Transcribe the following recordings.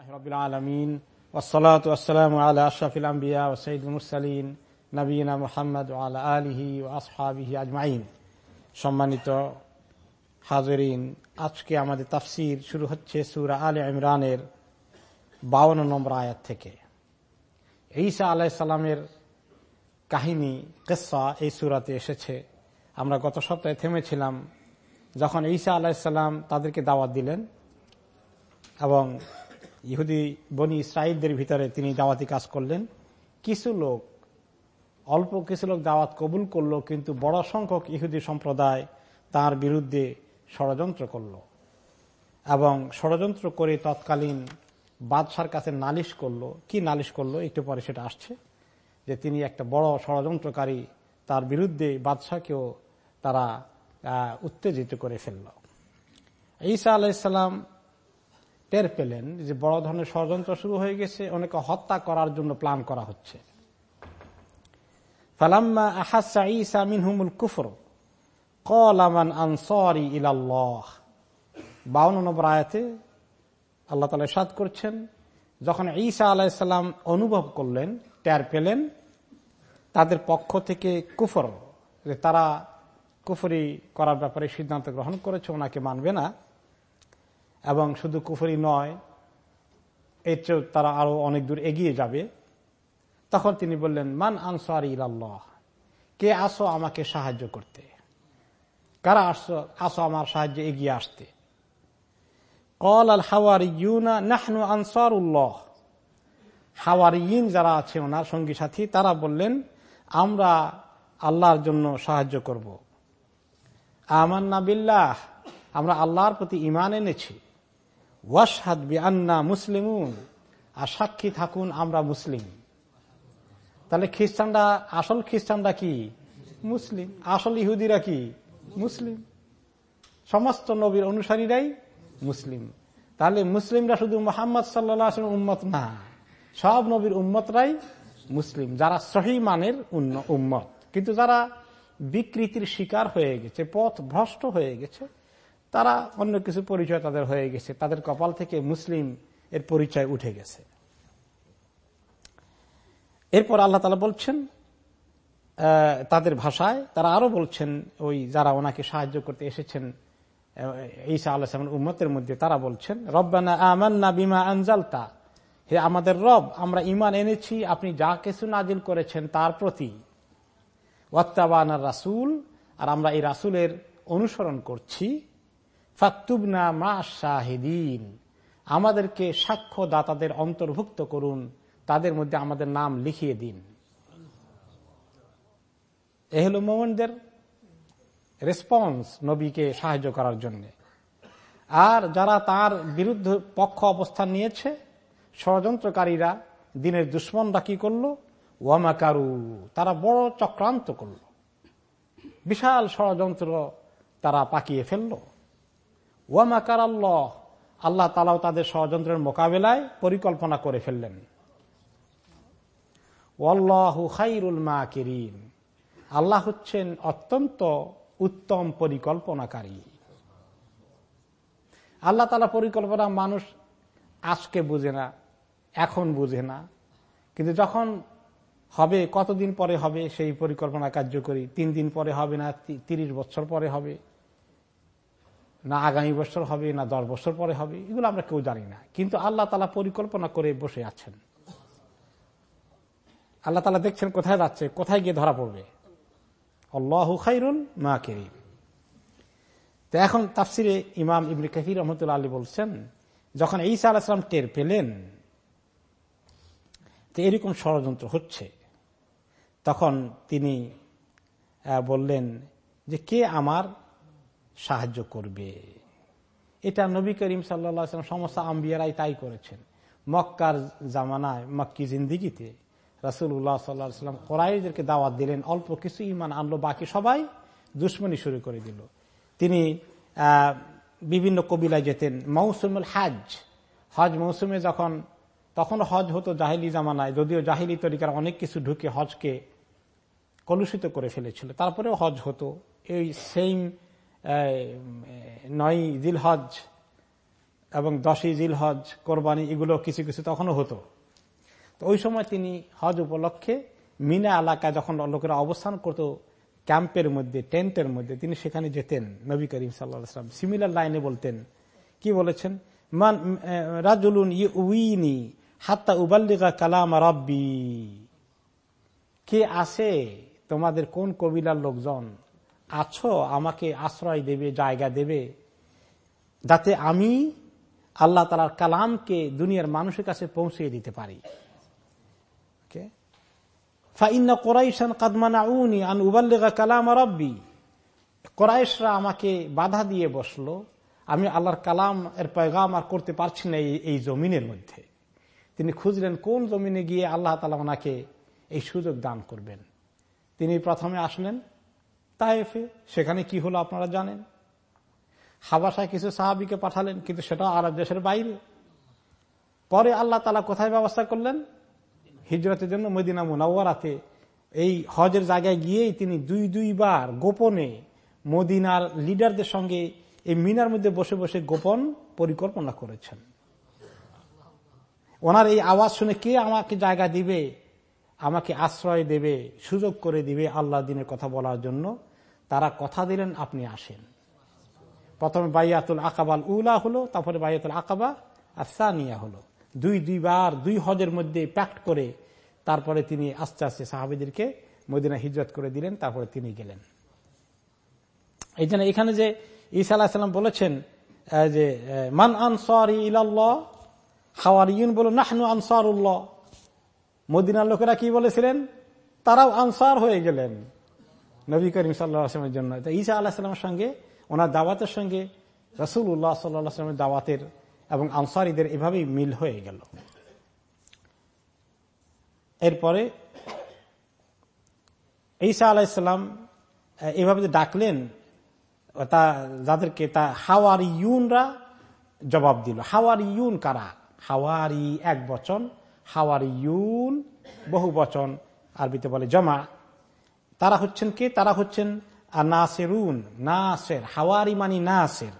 ও আলহি আজমাইন। সম্মানিত হাজরিন, আজকে আমাদের তাফসির শুরু হচ্ছে সুরা আলে ইমরানের বাউন্ন নম্বর আয়াত থেকে। ঈসা আলাইসাল্লামের কাহিনী কেসা এই সুরাতে এসেছে। আমরা গত সপ্তাহে থেমেছিলাম, যখন ঈসা আলাহিসাল্লাম তাদেরকে দাওয়াত দিলেন এবং ইহুদি বনি ইসরায়েলদের ভিতরে তিনি দাওয়াতি কাজ করলেন। কিছু লোক, অল্প কিছু লোক দাওয়াত কবুল করল, কিন্তু বড় সংখ্যক ইহুদি সম্প্রদায় তার বিরুদ্ধে ষড়যন্ত্র করল এবং ষড়যন্ত্র করে তৎকালীন বাদশার কাছে নালিশ করল। কি নালিশ করল? একটু পরে সেটা আসছে যে তিনি একটা বড় ষড়যন্ত্রকারী, তার বিরুদ্ধে বাদশাকেও তারা উত্তেজিত করে ফেলল। ঈসা আলাইসাল্লাম টের পেলেন যে বড় ধরনের ষড়যন্ত্র শুরু হয়ে গেছে, অনেকে হত্যা করার জন্য প্ল্যান করা হচ্ছে। ফালাম্মা নম্বর আয়াতে আল্লাহ তালা সাদ করছেন, যখন ঈসা আলাইসাল্লাম অনুভব করলেন, টের পেলেন, তাদের পক্ষ থেকে কুফর, যে তারা কুফরি করার ব্যাপারে সিদ্ধান্ত গ্রহণ করেছে, ওনাকে মানবে না। এবং শুধু কুফরি নয়, এর চেয়েও তারা আরও অনেক দূর এগিয়ে যাবে। তখন তিনি বললেন, মান আনসার ইল্লাহ কে আসো আমাকে সাহায্য করতে? কারা আসো আসো আমার সাহায্যে এগিয়ে আসতে? কল আল হাওয়ার ইউনা নাহনু আনসার উল্লাহ হাওয়ার ইন যারা আছে, ওনার সঙ্গী সাথী, তারা বললেন, আমরা আল্লাহর জন্য সাহায্য করব। আমান্না বিল্লাহ। আমরা আল্লাহর প্রতি ইমান এনেছি। ওয়াসাদ বি আন্না মুসলিমুন, আর সাক্ষী থাকুন আমরা মুসলিম। তাহলে খ্রিস্টানরা, আসল খ্রিস্টানরা কি? মুসলিম। আসল ইহুদিরা কি? মুসলিম। সমস্ত নবীর অনুসারীরাই মুসলিম। তাহলে মুসলিমরা শুধু মোহাম্মদ সাল্লাহ উম্মত না, সব নবীর উম্মতরাই মুসলিম, যারা সহি মানের উম্মত। কিন্তু যারা বিকৃতির শিকার হয়ে গেছে পথ ভ্রষ্ট হয়ে গেছে তারা অন্য কিছু পরিচয় তাদের হয়ে গেছে। তাদের কপাল থেকে মুসলিম এর পরিচয় উঠে গেছে। এরপর আল্লাহ তালা বলছেন তাদের ভাষায় তারা আরও বলছেন, ওই যারা ওনাকে সাহায্য করতে এসেছেন ঈসা আল্লাহ উম্মতের মধ্যে তারা বলছেন, রব্বানা আমান্না বিমা আনজালতা। হে আমাদের রব, আমরা ইমান এনেছি, আপনি যা কিছু নাজিল করেছেন তার প্রতি। ওয়াত্তাবানার রাসুল, আর আমরা এই রাসুলের অনুসরণ করছি। ফাক্তুবনা মা শাহিদিন। আমাদেরকে সাক্ষ্য দাতাদের অন্তর্ভুক্ত করুন, তাদের মধ্যে আমাদের নাম লিখিয়ে দিন। এ হল মোমেনদের রেসপন্স নবীকে সাহায্য করার জন্য। আর যারা তার বিরুদ্ধে পক্ষ অবস্থান নিয়েছে, ষড়যন্ত্রকারীরা দিনের দুশ্মনরা কি করল? ওয়ামাকারু, তারা বড় চক্রান্ত করল। বিশাল ষড়যন্ত্র তারা পাকিয়ে ফেলল। ওয়ামাকার আল্লাহ আল্লাহ তালাও তাদের ষড়যন্ত্রের মোকাবেলায় পরিকল্পনা করে ফেললেন। আল্লাহ হচ্ছেন অত্যন্ত উত্তম পরিকল্পনাকারী। আল্লাহ তালা পরিকল্পনা মানুষ আজকে বুঝে না, এখন বুঝে না। কিন্তু যখন হবে, কতদিন পরে হবে সেই পরিকল্পনা কার্যকরী? তিন দিন পরে হবে না তিরিশ বছর পরে হবে? না আগামী বছর হবে, না দশ বছর পরে হবে, এগুলো আমরা কেউ জানি না। কিন্তু আল্লাহ তালা পরিকল্পনা করে বসে আছেন। আল্লাহ তালা দেখছেন কোথায় যাচ্ছে, কোথায় গিয়ে ধরা পড়বে। আল্লাহ খাইরুল মা কেরিম। তো এখন তাফসিরে ইমাম ইবনে কাহির রহমতুল্লা আলী বলছেন, যখন ঈসা আলাহাম টের পেলেন, তো এরকম ষড়যন্ত্র হচ্ছে। তখন তিনি বললেন যে কে আমার সাহায্য করবে। এটা নবী করিম সাল্লাম সমস্ত আম্বিয়ারাই তাই করেছেন। মক্কার জামানায়, মক্কি জিন্দিগিতে রাসুল্লাহ সাল্লাম কোরআদেরকে দাওয়াত দিলেন, অল্প কিছু ইমান আনলো, বাকি সবাই দুশ্মনী শুরু করে দিল। তিনি বিভিন্ন কবিলায় যেতেন। মৌসুমুল হাজ, হজ মৌসুমে যখন, তখন হজ হতো জাহিলি জামানায়, যদিও জাহিলি তরিকার অনেক কিছু ঢুকে হজকে কলুষিত করে ফেলেছিল, তারপরেও হজ হতো। এই সেম নয় দিল হজ এবং দশই জিল হজ কোরবানি এগুলো কিছু কিছু তখনও হতো। তো ওই সময় তিনি হজ উপলক্ষে মিনা এলাকায় যখন লোকেরা অবস্থান করত, ক্যাম্পের মধ্যে, টেন্টের মধ্যে, তিনি সেখানে যেতেন, নবী করিম সাল্লাম সিমিলার লাইনে বলতেন। কি বলেছেন? মান রাজুলুন উইনি হাত্তা উবাল্লিকা কালাম রব্বি। কে আসে তোমাদের কোন কবিলার লোকজন? আছো, আমাকে আশ্রয় দেবে, জায়গা দেবে। যাতে আমি আল্লাহ তালার কালামকে দুনিয়ার মানুষের কাছে পৌঁছে দিতে পারি। কালাম রব্বি। কোরাইশরা আমাকে বাধা দিয়ে বসল, আমি আল্লাহর কালাম এর পয়গাম আর করতে পারছি না এই জমিনের মধ্যে। তিনি খুঁজলেন কোন জমিনে গিয়ে আল্লাহ তালা ওনাকে এই সুযোগ দান করবেন। তিনি প্রথমে আসলেন তাইফে সেখানে কি হলো আপনারা জানেন? হাবাসায় কিছু সাহাবিকে পাঠালেন, কিন্তু সেটা আরব দেশের বাইরে। পরে আল্লাহ তালা কোথায় ব্যবস্থা করলেন? হিজরতের জন্য মদিনা মুনাওয়ারাতে। এই হজের জায়গায় গিয়েই তিনি দুই, দুইবার গোপনে মদিনার লিডারদের সঙ্গে এই মিনার মধ্যে বসে বসে গোপন পরিকল্পনা করেছেন। ওনার এই আওয়াজ শুনে কে আমাকে জায়গা দিবে, আমাকে আশ্রয় দেবে, সুযোগ করে দিবে আল্লাহ দিনের কথা বলার জন্য? তারা কথা দিলেন, আপনি আসেন। প্রথমে বাইয়াতুল আকাবাল উলা হলো, তারপরে বাইয়াতুল আকাবা আর সানিয়া হলো। দুই, দুইবার, দুই হজের মধ্যে প্যাক্ট করে তারপরে তিনি আস্তে আস্তে সাহাবিদেরকে মদিনা হিজরত করে দিলেন, তারপরে তিনি গেলেন। এই জন্য এখানে যে ঈসা আলাহিসাল্লাম বলেছেন যে মান আনসার ইলাল্লাহ ইউন বলো, নাহনু আনসার উল্লাহ মদিনার লোকেরা কি বলেছিলেন? তারাও আনসার হয়ে গেলেন। নবী করিম সাল্লামের জন্য। ঈসা আল্লাহামের সঙ্গে, ওনার দাওয়াতের সঙ্গে রসুল উল্লাহ সাল্লামের দাওয়াতের এবং আনসারিদের এভাবেই মিল হয়ে গেল। এরপরে ঈসা আলাহিসাল্লাম এভাবে ডাকলেন, তা যাদেরকে, তা হাওয়ার ইউনরা জবাব দিল। হাওয়ার ইউন কারা? হাওয়ারি এক বচন হাওয়ার ইউন বহু বচন আরবিতে বলে জমা। তারা হচ্ছেন কে? তারা হচ্ছেন নাসেরুন নাসের হাওয়ারি মানি নাসের,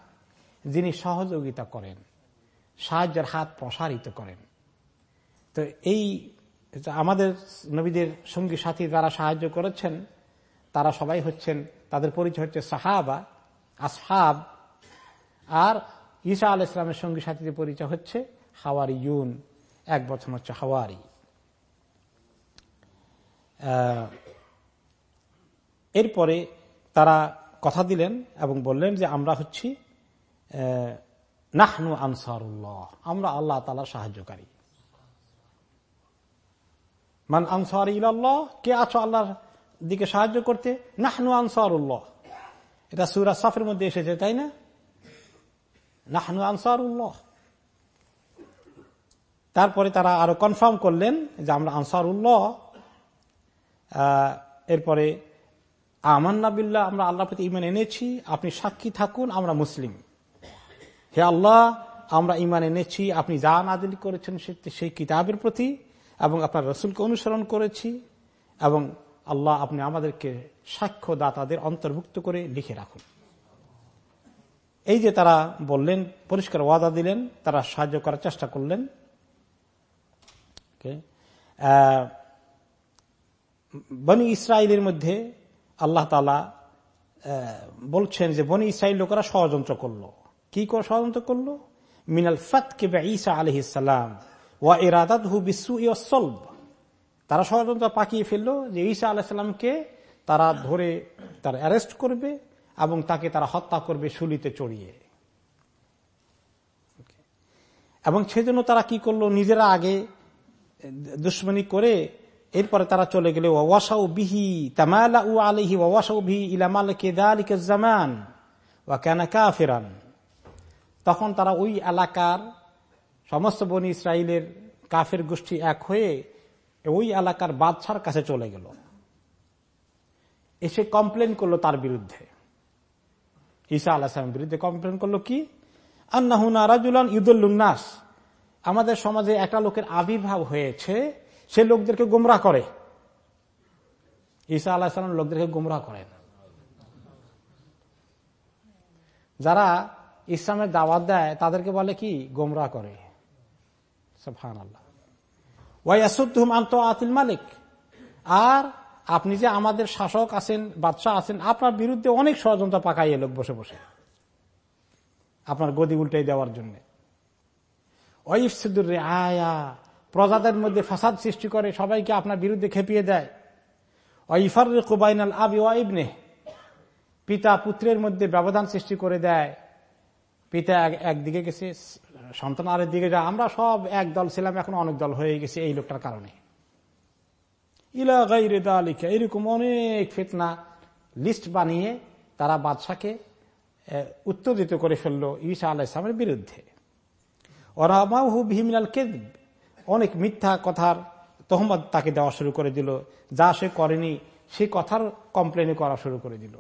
যিনি সহযোগিতা করেন, সাহায্যের হাত প্রসারিত করেন। তো এই আমাদের নবীদের সঙ্গী সাথী যারা সাহায্য করেছেন, তারা সবাই হচ্ছেন, তাদের পরিচয় হচ্ছে সাহাবা, আসহাব, আর ঈসা আল ইসলামের সঙ্গী সাথীদের পরিচয় হচ্ছে হাওয়ারি ইউন এক বছর হচ্ছে হাওয়ারি। এরপরে তারা কথা দিলেন এবং বললেন যে আমরা হচ্ছি নাহনু আনসারুল্লাহ, আমরা আল্লাহ তালা সাহায্যকারী। মান আনসার ইল্লাহ কে আছো আল্লাহর দিকে সাহায্য করতে? নাহনু আনসারুল্লাহ। এটা সুরা সাফের মধ্যে এসেছে, তাই না? নাহনু আনসারুল্লাহ। তারপরে তারা আরও কনফার্ম করলেন যে আমরা আনসারুল্লাহ। এরপরে আমান্নাবিল্লাহ আমরা আল্লাহ প্রতি ইমান এনেছি, আপনি সাক্ষী থাকুন, আমরা মুসলিম। হে আল্লাহ, আমরা ইমান এনেছি, আপনি যা নাদিল করেছেন সেই কিতাবের প্রতি এবং আপনার রসুলকে অনুসরণ করেছি এবং আল্লাহ আপনি আমাদেরকে সাক্ষ্য দাতাদের অন্তর্ভুক্ত করে লিখে রাখুন। এই যে তারা বললেন, পরিষ্কার ওয়াদা দিলেন, তারা সাহায্য করার চেষ্টা করলেন। বনি ইসরায়েলের মধ্যে আল্লাহ তালা বলছেন যে বনি ইসরায়েল লোকেরা ষড়যন্ত্র করল। কি করে ষড়যন্ত্র করল? মিনাল ফাতকে ঈসা আলহিসাম ওয়া এরাদাত হু বিশ্বু ইয়সল্ব তারা ষড়যন্ত্র পাকিয়ে ফেলল যে ঈসা আলাহিসাল্লামকে তারা ধরে তার অ্যারেস্ট করবে এবং তাকে তারা হত্যা করবে শুলিতে চড়িয়ে। এবং সেজন্য তারা কি করল? নিজেরা আগে দুশ্মনী করে এরপরে তারা চলে গেলে ওয়াসাউ বিহি তামালা উ আলহি ওয়াসাউ বিহি জামান, ওয়া কেনা তখন তারা ওই এলাকার সমস্ত বনি ইসরায়েলের কাফের গোষ্ঠী এক হয়ে ওই এলাকার বাদশার কাছে চলে গেল। এসে কমপ্লেন করল তার বিরুদ্ধে। ঈসা আলাহামের বিরুদ্ধে কমপ্লেন করল কি? আন্নাহুনা রাজুলান ইদুল্লুন্নাস আমাদের সমাজে একটা লোকের আবির্ভাব হয়েছে সে লোকদেরকে গুমরা করে। ঈসা আল্লাহ সালাম লোকদেরকে গুমরা করেন। যারা ইসলামের দাওয়াত দেয়, তাদেরকে বলে কি? গোমরা করে। আতিল মালিক। আর আপনি যে আমাদের শাসক আছেন, বাদশাহ আছেন, আপনার বিরুদ্ধে অনেক ষড়যন্ত্র পাকাইয়ে লোক বসে বসে। আপনার গদি উল্টে দেওয়ার জন্য। ওইফসুদ্দুর রে আয়া প্রজাদের মধ্যে ফাসাদ সৃষ্টি করে, সবাইকে আপনার বিরুদ্ধে খেপিয়ে দেয়। ওইফার কুবাইনাল আবি ওয়াইবনে পিতা পুত্রের মধ্যে ব্যবধান সৃষ্টি করে দেয়। পিতা একদিকে গেছে, সন্তান আরেক দিকে যায়। আমরা সব এক দল ছিলাম, এখন অনেক দল হয়ে গেছে এই লোকটার কারণে। ইলা গাইরে দালিকা, এরকম অনেক ফেতনা লিস্ট বানিয়ে তারা বাদশাকে উত্তেজিত করে ফেলল আল্লাহ ইসলামের বিরুদ্ধে। ওরামাহু ভিমিনাল কেদ অনেক মিথ্যা কথার তহমদ তাকে দেওয়া শুরু করে দিল। যা সে করেনি, সে কথার কমপ্লেন করা শুরু করে দিল।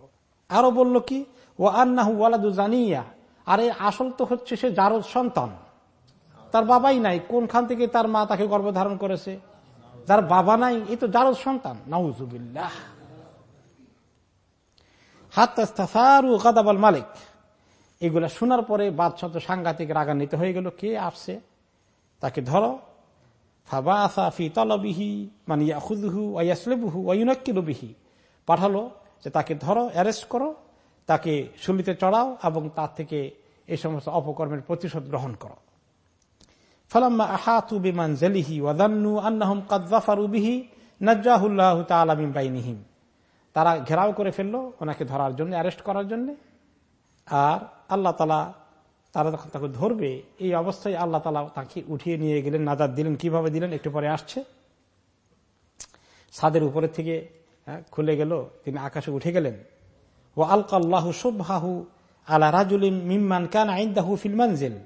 আরও বলল কি ও ওয়ালাদু জানিয়া আরে আসল তো হচ্ছে সে জারদ সন্তান। তার বাবাই নাই, কোনখান থেকে তার মা তাকে গর্ভধারণ করেছে? যার বাবা নাই এই তো জারদ সন্তান। নাউজুবিল্লাহ। মালিক। এগুলা শোনার পরে বাদশাহ তো সাংঘাতিক রাগান্বিত হয়ে গেল। কে আসছে? তাকে ধরো। পাঠালো যে তাকে ধরো, অ্যারেস্ট করো, তাকে শুলিতে চড়াও এবং তার থেকে এই সমস্ত অপকর্মের প্রতিশোধ গ্রহণ করো। ফলাম্মা আহাতু বিমান জেলিহি ওয়াদান্নু আন্নাহম কাদ্দাফারু বিহি তারা ঘেরাও করে ফেলল ওনাকে ধরার জন্য, অ্যারেস্ট করার জন্য। আর আল্লাহ তালা তারা যখন তাকে ধরবে এই অবস্থায় আল্লাহ তালা তাকে উঠিয়ে নিয়ে গেলেন নাজাদ দিলেন। কীভাবে দিলেন? একটু পরে আসছে। সাদের উপরে থেকে হ্যাঁ, খুলে গেল। তিনি আকাশে উঠে গেলেন। ও আলকাল্লাহু সুবহাহু আলা রাজুলিম মিম্মান কান আইন্দাহু ফিলমানজেল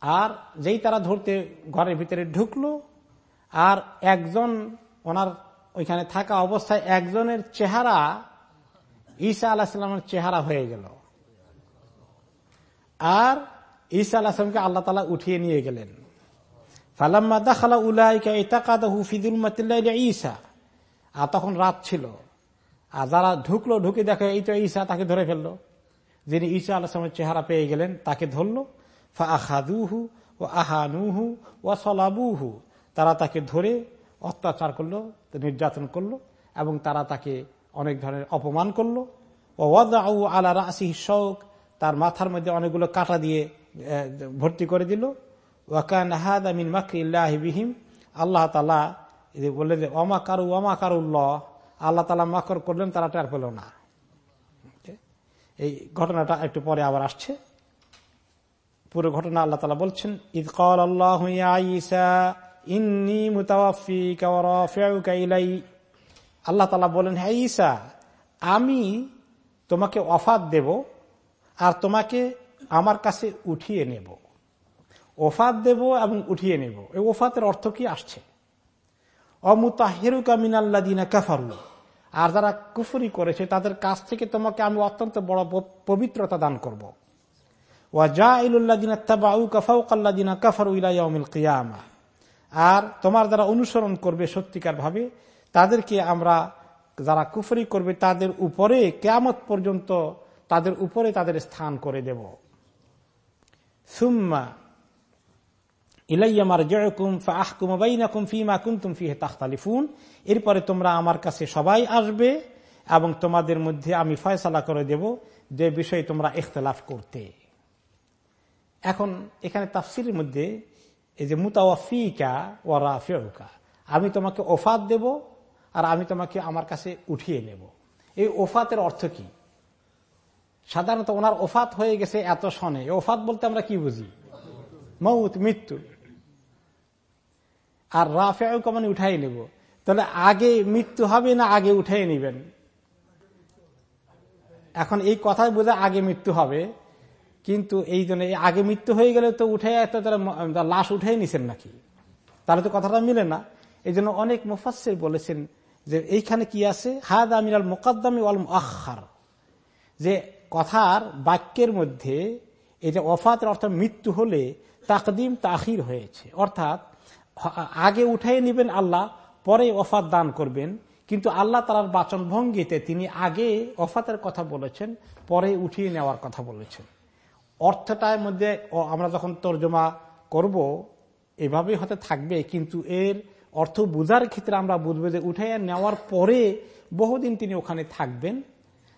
আর যেই তারা ধরতে ঘরের ভিতরে ঢুকলো আর একজন ওনার ওইখানে থাকা অবস্থায় একজনের চেহারা ঈসা আলাহিসামের চেহারা হয়ে গেল। আর ঈসা আলাহিসামকে আল্লাহ তালা উঠিয়ে নিয়ে গেলেন। ফালাম্মা ফিদুল আর তখন রাত ছিল। আর যারা ঢুকলো, ঢুকে দেখে এই তো ঈসা তাকে ধরে ফেলল। যিনি ঈসা আলাহিসামের চেহারা পেয়ে গেলেন, তাকে ধরলো। ফা আহাদুহু ও আহানুহু ও সলাবুহু। তারা তাকে ধরে অত্যাচার করল, নির্যাতন করল এবং তারা তাকে অনেক ধরনের অপমান করল। ও আলা রাসি শোক। তার মাথার মধ্যে অনেকগুলো কাটা দিয়ে ভর্তি করে দিল। ওয়াকান হাদ আমিন মাকরিল্লাহ বিহিম। আল্লাহ তালা বললেন যে অমা কারু অমা কারুল্লাহ। আল্লাহ তালা মাকর করলেন, তারা টের পেল না। এই ঘটনাটা একটু পরে আবার আসছে। পুরো ঘটনা আল্লাহ তালা বলছেন ঈদ কল আল্লাহ ইন্নি আল্লাহ তালা বলেন হ্যাঁ ইসা আমি তোমাকে অফাত দেব আর তোমাকে আমার কাছে উঠিয়ে নেব। ওফাত দেব এবং উঠিয়ে নেব। এই ওফাতের অর্থ কি? আসছে। অমুতাহিরুকা মিনাল্লাদিনা কাফারু। আর যারা কুফুরি করেছে, তাদের কাছ থেকে তোমাকে আমি অত্যন্ত বড় পবিত্রতা দান করব। আর তোমার যারা অনুসরণ করবে সত্যিকার ভাবে তাদেরকে আমরা যারা কুফরি করবে, তাদের উপরে কেয়ামত পর্যন্ত তাদের উপরে তাদের স্থান করে দেব। সুম্মা এরপরে তোমরা আমার কাছে সবাই আসবে এবং তোমাদের মধ্যে আমি ফয়সালা করে দেব যে বিষয়ে তোমরা ইখতলাফ করতে। এখন এখানে তাফসির মধ্যে এই যে মুতাওয়াফিকা ওরা ফেরুকা আমি তোমাকে ওফাত দেব আর আমি তোমাকে আমার কাছে উঠিয়ে নেব। এই ওফাতের অর্থ কি? সাধারণত ওনার ওফাত হয়ে গেছে এত সনে। ওফাত বলতে আমরা কি বুঝি? মৌত, মৃত্যু। আর রাফেও মানে উঠাই নেব। তাহলে আগে মৃত্যু হবে না আগে উঠাই নিবেন? এখন এই কথাই বোঝা আগে মৃত্যু হবে। কিন্তু এই জন্য আগে মৃত্যু হয়ে গেলে তো উঠে তারা লাশ উঠে নিছেন নাকি? তাহলে তো কথাটা মিলে না। এই জন্য অনেক মুফাসের বলেছেন যে এইখানে কি আছে? হাদ আমিরাল মোকাদ্দামি ওয়াল আখার যে কথার বাক্যের মধ্যে এই যে অফাতের অর্থাৎ মৃত্যু হলে তাকদিম তাহির হয়েছে। অর্থাৎ, আগে উঠাই নিবেন আল্লাহ, পরে অফাত দান করবেন। কিন্তু আল্লাহ তালার বাচন ভঙ্গিতে তিনি আগে অফাতের কথা বলেছেন, পরে উঠিয়ে নেওয়ার কথা বলেছেন। অর্থটার মধ্যে আমরা যখন তর্জমা করব, এভাবেই হতে থাকবে। কিন্তু এর অর্থ বোঝার ক্ষেত্রে আমরা বুঝব যে উঠে নেওয়ার পরে বহুদিন তিনি ওখানে থাকবেন।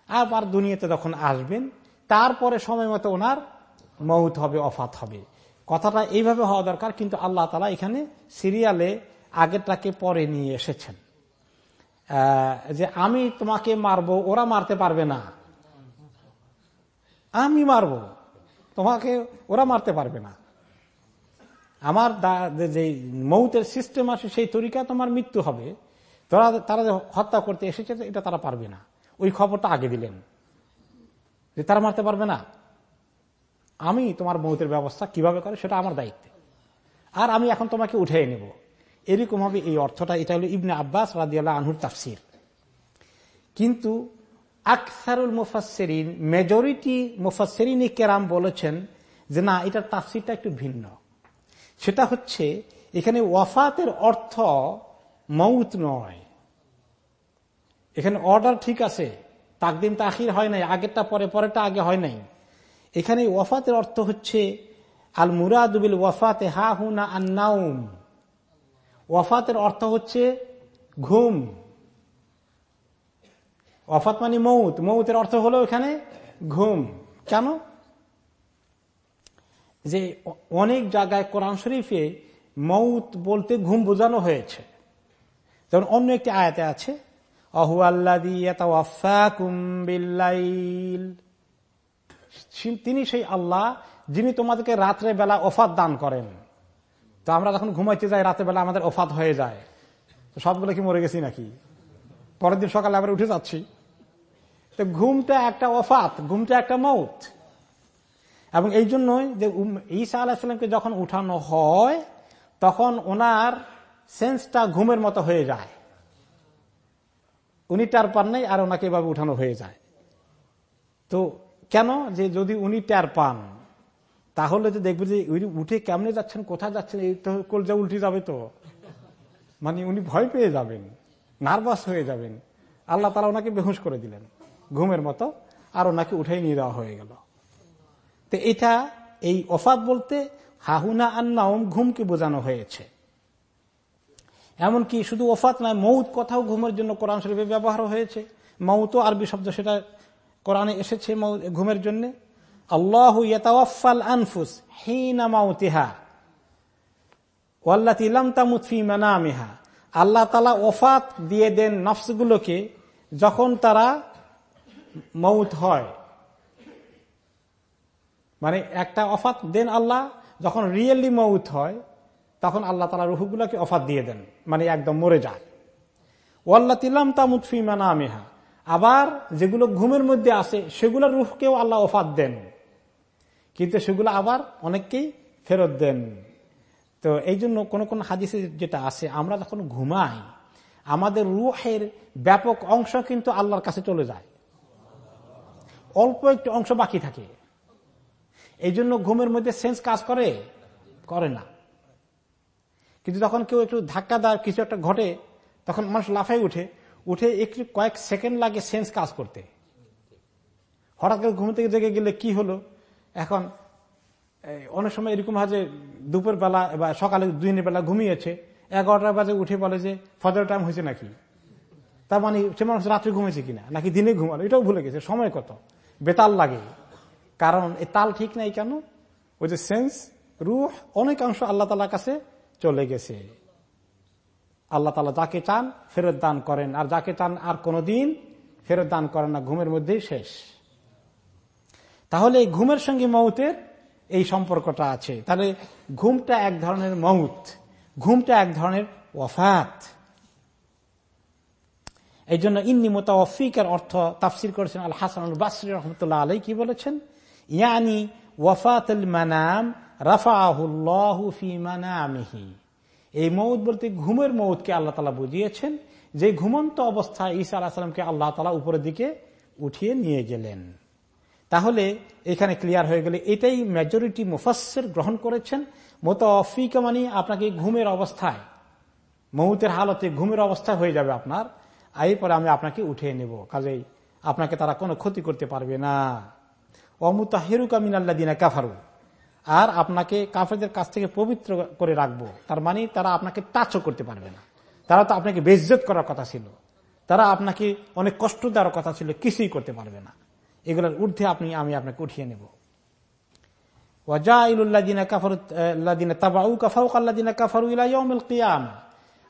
আবার দুনিয়াতে যখন আসবেন, তারপরে সময় মতো ওনার মৌত হবে অফাত হবে। কথাটা এইভাবে হওয়া দরকার, কিন্তু আল্লাহ তালা এখানে সিরিয়ালে আগেরটাকে পরে নিয়ে এসেছেন। যে আমি তোমাকে মারবো, ওরা মারতে পারবে না। আমি মারব, তোমাকে ওরা মারতে পারবে না। আমার যে মৌতের সিস্টেম আছে, সেই তরিকা তোমার মৃত্যু হবে। তারা তারা হত্যা করতে এসেছে, এটা তারা পারবে না। ওই খবরটা আগে দিলেন। যে তারা মারতে পারবে না। আমি তোমার মৌতের ব্যবস্থা কীভাবে করে সেটা আমার দায়িত্ব। আর আমি এখন তোমাকে উঠে নেব। এরকম হবে এই অর্থটা। এটা হলো ইবনে আব্বাস রাদিয়াল্লাহ আনহুর তাফসির। কিন্তু আকসারুল মুফাসেরিন মেজরিটি মুফাসেরিন কেরাম বলেছেন যে না, এটার তাফসিরটা একটু ভিন্ন। সেটা হচ্ছে, এখানে ওয়াফাতের অর্থ মৌত নয়। এখানে অর্ডার ঠিক আছে, তাকদিম তাখির হয় নাই, আগেরটা পরে পরেটা আগে হয় নাই। এখানে ওয়াফাতের অর্থ হচ্ছে, আল মুরাদুবিল ওয়াফাতে হা হুনা আন্নাউম ওয়াফাতের অর্থ হচ্ছে ঘুম। ওয়াফাত মানে মৌত। মৌতের অর্থ হলো এখানে ঘুম। কেন? যে অনেক জায়গায় কোরআন শরীফে মৌত বলতে ঘুম বোঝানো হয়েছে। যেমন অন্য একটি আয়াতে আছে অহু তিনি সেই আল্লাহ যিনি তোমাদেরকে রাত্রে বেলা ওফাত দান করেন। তো আমরা যখন ঘুমাইতে যাই, রাতের বেলা আমাদের ওফাত হয়ে যায়। সবগুলো কি মরে গেছি নাকি? পরের দিন সকালে আবার উঠে যাচ্ছি। তো ঘুমটা একটা ওফাত, ঘুমটা একটা মৌত। এবং এই জন্যই যে ঈসা আলাহিসামকে যখন উঠানো হয়, তখন ওনার সেন্সটা ঘুমের মতো হয়ে যায়। উনি টার পান নাই আর ওনাকে এভাবে উঠানো হয়ে যায়। তো কেন যে যদি উনি ট্যার পান, তাহলে তো দেখবে যে উনি উঠে কেমনে যাচ্ছেন, কোথায় যাচ্ছেন, এই তো কলজা উল্টে যাবে তো। মানে উনি ভয় পেয়ে যাবেন, নার্ভাস হয়ে যাবেন। আল্লাহ তালা ওনাকে বেহুশ করে দিলেন, ঘুমের মতো, আর ওনাকে উঠাই নিয়ে দেওয়া হয়ে গেল। তো এটা এই অফাত বলতে হাহুনা আন্নাউম ঘুমকে বোঝানো হয়েছে। এমনকি শুধু ওফাত নয় মৌত কথাও ঘুমের জন্য কোরআন শরীফে ব্যবহার হয়েছে। মৌত আরবি শব্দ সেটা কোরআনে এসেছে ঘুমের জন্য। আল্লাহ আনফুস হিনা মাউতিহা মানামিহা। আল্লাহ তালা ওফাত দিয়ে দেন নফসগুলোকে যখন তারা মৌত হয়। মানে একটা অফাত দেন আল্লাহ, যখন রিয়েলি মৌত হয় তখন আল্লাহ তালা রুহুগুলোকে অফার দিয়ে দেন মানে একদম মরে যায় ওয়াল্লা তিলাম তামুৎফি মানা আমিহা আবার যেগুলো ঘুমের মধ্যে আসে, সেগুলো রুহকেও আল্লাহ অফার দেন। কিন্তু সেগুলো আবার অনেককেই ফেরত দেন। তো এই জন্য কোন কোন হাদিসে যেটা আছে, আমরা যখন ঘুমাই, আমাদের রুহের ব্যাপক অংশ কিন্তু আল্লাহর কাছে চলে যায়। অল্প একটু অংশ বাকি থাকে। এই জন্য ঘুমের মধ্যে সেন্স কাজ করে? করে না। কিন্তু যখন কেউ একটু ধাক্কা দেয় কিছু একটা ঘটে, তখন মানুষ লাফাই উঠে উঠে একটু কয়েক সেকেন্ড লাগে সেন্স কাজ করতে। হঠাৎ করে ঘুম থেকে জেগে গেলে কি হলো? এখন অনেক সময় এরকম হয় যে দুপুর বেলা বা সকালে দিনের বেলা ঘুমিয়েছে, এগারোটা বাজে উঠে বলে যে ফজর টাইম হয়েছে নাকি? তার মানে সে মানুষ রাত্রে ঘুমেছে কিনা, নাকি দিনে ঘুমালো? এটাও ভুলে গেছে, সময় কত? বেতাল লাগে। কারণ এই তাল ঠিক নাই কেন? ওই যে সেন্স, রুহ, অনেকাংশ আল্লাহ তালার কাছে চলে গেছে। আল্লাহ তালা যাকে চান ফেরত দান করেন, আর যাকে চান আর কোনদিন ফেরত দান করেন না, ঘুমের মধ্যেই শেষ। তাহলে এই ঘুমের সঙ্গে মৌতের এই সম্পর্কটা আছে। তাহলে ঘুমটা এক ধরনের মৌত, ঘুমটা এক ধরনের ওয়াফাত। এই জন্য ইন্নি মোতাফিকের অর্থ তাফসির করেছেন আল হাসান বাসরি রহমতুল্লাহ আলাই কি বলেছেন? ইয়ানি ওয়াফাত মানাম রাফাহুল্লাহ ফি মানামিহি। এই মৌত বলতে ঘুমের মৌতকে আল্লাহ তালা বুঝিয়েছেন, যে ঘুমন্ত অবস্থায় ঈসা আল্লাহ সাল্লামকে আল্লাহ তালা উপরের দিকে উঠিয়ে নিয়ে গেলেন। তাহলে এখানে ক্লিয়ার হয়ে গেলে এটাই মেজরিটি মুফাসের গ্রহণ করেছেন। মোতাফিকা মানে আপনাকে ঘুমের অবস্থায় মৌতের হালতে ঘুমের অবস্থায় হয়ে যাবে আপনার। এরপরে আমি আপনাকে উঠিয়ে নেব, কাজেই আপনাকে তারা কোনো ক্ষতি করতে পারবে না। অমুতাহেরুকা মিনাল্লা দিনা কাফারু। আর আপনাকে কাফেরদের কাছ থেকে পবিত্র করে রাখব। তার মানে তারা আপনাকে টাচও করতে পারবে না। তারা তো আপনাকে বেজ্জত করার কথা ছিল। তারা আপনাকে অনেক কষ্ট দেওয়ার কথা ছিল, কিছুই করতে পারবে না। এগুলোর ঊর্ধ্বে আপনি, আমি আপনাকে উঠিয়ে নেব।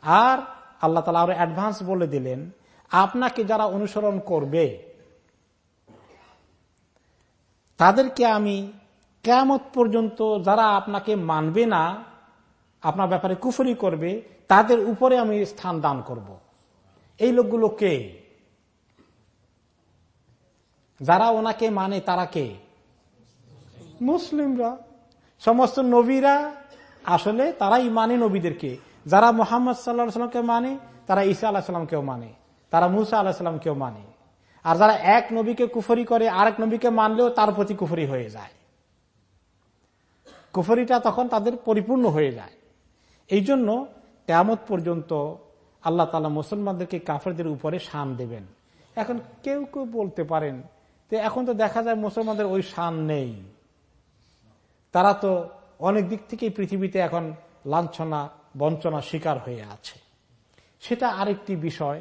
আর আল্লাহ তালা অ্যাডভান্স বলে দিলেন, আপনাকে যারা অনুসরণ করবে, তাদেরকে আমি কেমত পর্যন্ত যারা আপনাকে মানবে না, আপনার ব্যাপারে কুফরি করবে, তাদের উপরে আমি স্থান দান করব। এই লোকগুলো কে? যারা ওনাকে মানে তারা কে? মুসলিমরা। সমস্ত নবীরা আসলে তারাই মানে নবীদেরকে। যারা মোহাম্মদ সাল্লা সাল্লামকে মানে তারা ঈসা আল্লাহ সাল্লামকেও মানে। তারা মুসা আল্লাহ সাল্লামকেও মানে। আর যারা এক নবীকে কুফরি করে, আরেক নবীকে মানলেও তার প্রতি কুফরি হয়ে যায়। কুফরিটা তখন তাদের পরিপূর্ণ হয়ে যায়। এই জন্য তেমত পর্যন্ত আল্লাহ তালা মুসলমানদেরকে কাফেরদের উপরে শান দেবেন। এখন কেউ কেউ বলতে পারেন যে এখন তো দেখা যায় মুসলমানদের ওই শান নেই। তারা তো অনেক দিক থেকেই পৃথিবীতে এখন লাঞ্ছনা বঞ্চনা শিকার হয়ে আছে। সেটা আরেকটি বিষয়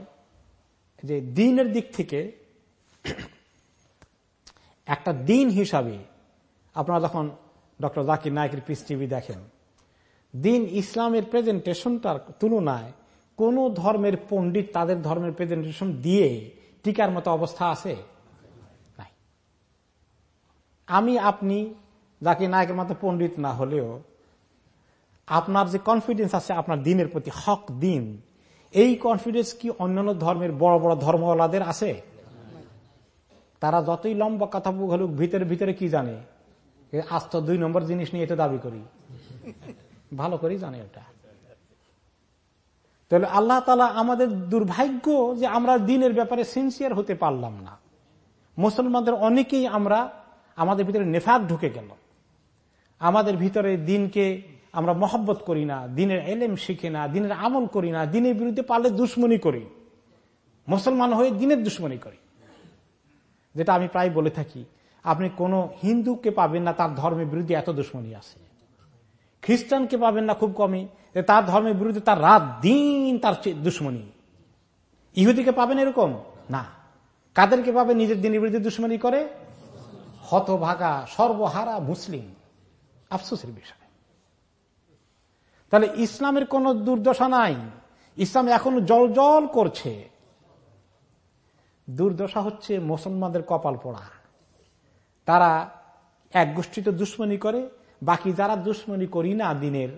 যে দিনের দিক থেকে একটা দিন হিসাবে আপনারা যখন ডক্টর জাকির নায়কের পিস টিভি দেখেন। দিন ইসলামের প্রেজেন্টেশনটার তুলনায় কোন ধর্মের পণ্ডিত তাদের ধর্মের প্রেজেন্টেশন দিয়ে টিকার মতো অবস্থা আছে? আমি, আপনি যাকে নায়কের মতো পণ্ডিত না হলেও আপনার যে কনফিডেন্স আছে, আপনার দিনের প্রতি হক দিন, এই কনফিডেন্স কি অন্যান্য ধর্মের বড় বড় ধর্মওয়ালাদের আছে? তারা যতই লম্বা কথা হলুক ভিতরে ভিতরে কি জানে? আস্ত দুই নম্বর জিনিস নিয়ে এটা দাবি করি। ভালো করেই জানে ওটা তাহলে আল্লাহ তালা আমাদের দুর্ভাগ্য যে আমরা দিনের ব্যাপারে সিনসিয়ার হতে পারলাম না। মুসলমানদের অনেকেই আমরা, আমাদের ভিতরে নেফাক ঢুকে গেল। আমাদের ভিতরে দিনকে আমরা মহব্বত করি না, দিনের এলেম শিখি না, দিনের আমল করি না, দিনের বিরুদ্ধে পারলে দুশ্মনী করি। মুসলমান হয়ে দিনের দুশ্মনী করি। যেটা আমি প্রায় বলে থাকি। আপনি কোন হিন্দুকে পাবেন না, তার ধর্মের বিরুদ্ধে এত দুশ্মনী আছে। খ্রিস্টানকে পাবেন না খুব কমই তার ধর্মের বিরুদ্ধে তার রাত দিন তার দুশ্মনী। ইহুদিকে পাবেন এরকম? না। কাদেরকে পাবে নিজের দিনের বিরুদ্ধে দুশ্মনী করে? হতভাগা, সর্বহারা মুসলিম। আফসোসের বিষয়। তাহলে ইসলামের কোন দুর্দশা নাই। ইসলাম এখন জল জল করছে। দুর্দশা হচ্ছে মুসলমানদের কপাল পড়া। তারা এক গোষ্ঠীতে দুশ্মনী করে, বাকি যারা দুশ্মনী করি না দিনের,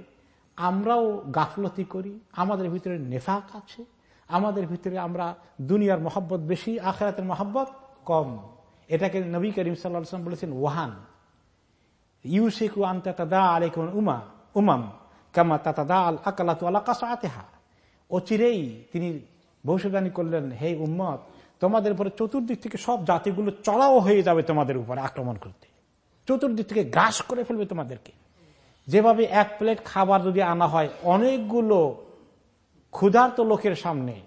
আমরাও গাফলতি করি, আমাদের ভিতরে নেফাক আছে, আমাদের ভিতরে আমরা দুনিয়ার মহব্বত বেশি, আখেরাতের মহব্বত কম। এটাকে নবী করিম সাল্লাম বলেছেন ওয়াহান। ইউসিকু আন্তা আলেকুন উমা, উমাম, কামা তাতা আল আকালাতু আল্লাহ কাসাতেহা। অচিরেই তিনি ভবিষ্যবাণী করলেন, হে উম্মত তোমাদের উপরে চতুর্দিক থেকে সব জাতিগুলো চড়াও হয়ে যাবে তোমাদের উপরে আক্রমণ করতে। চতুর্দিক থেকে গ্রাস করে ফেলবে তোমাদেরকে। যেভাবে এক প্লেট খাবার যদি আনা হয় অনেকগুলো ক্ষুধার্ত লোকের সামনে,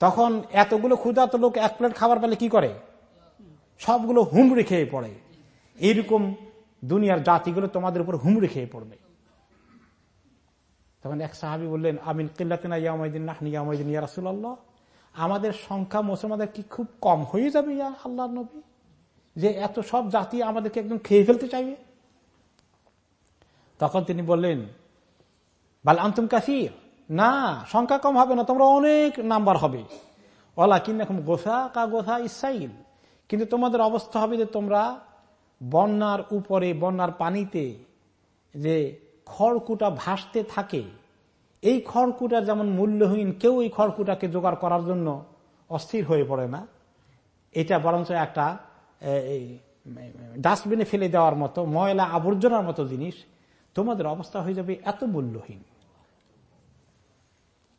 তখন এতগুলো ক্ষুধার্ত লোক এক প্লেট খাবার পেলে কি করে? সবগুলো হুমড়ে খেয়ে পড়ে। এইরকম দুনিয়ার জাতিগুলো তোমাদের উপর হুমড়ে খেয়ে পড়বে। তখন এক সাহাবি বললেন, আমিন কিল্লাতিনা ইয়ামাইদিন নাহনি ইয়ামাইদিন ইয়া রাসুল্লাহ আমাদের সংখ্যা মুসলমানদের কি খুব কম? হয়ে যাবে ইয়া আল্লাহ নবী? যে এত সব জাতি আমাদেরকে একদম খেয়ে ফেলতে চাইবে? তখন তিনি বললেন, বাল আন্তম কাফির না, সংখ্যা কম হবে না, তোমরা অনেক নাম্বার হবে। ওলা কীরকম গোসা কা গোসা ইসাইল কিন্তু তোমাদের অবস্থা হবে যে তোমরা বন্যার উপরে, বন্যার পানিতে যে খড়কুটা ভাসতে থাকে এই খড়কুটা যেমন মূল্যহীন, কেউ এই খড়কুটাকে জোগাড় করার জন্য অস্থির হয়ে পড়ে না। এটা বরঞ্চ একটা ডাস্টবিনে ফেলে দেওয়ার মতো, ময়লা আবর্জনার মতো জিনিস, তোমাদের অবস্থা হয়ে যাবে এত মূল্যহীন।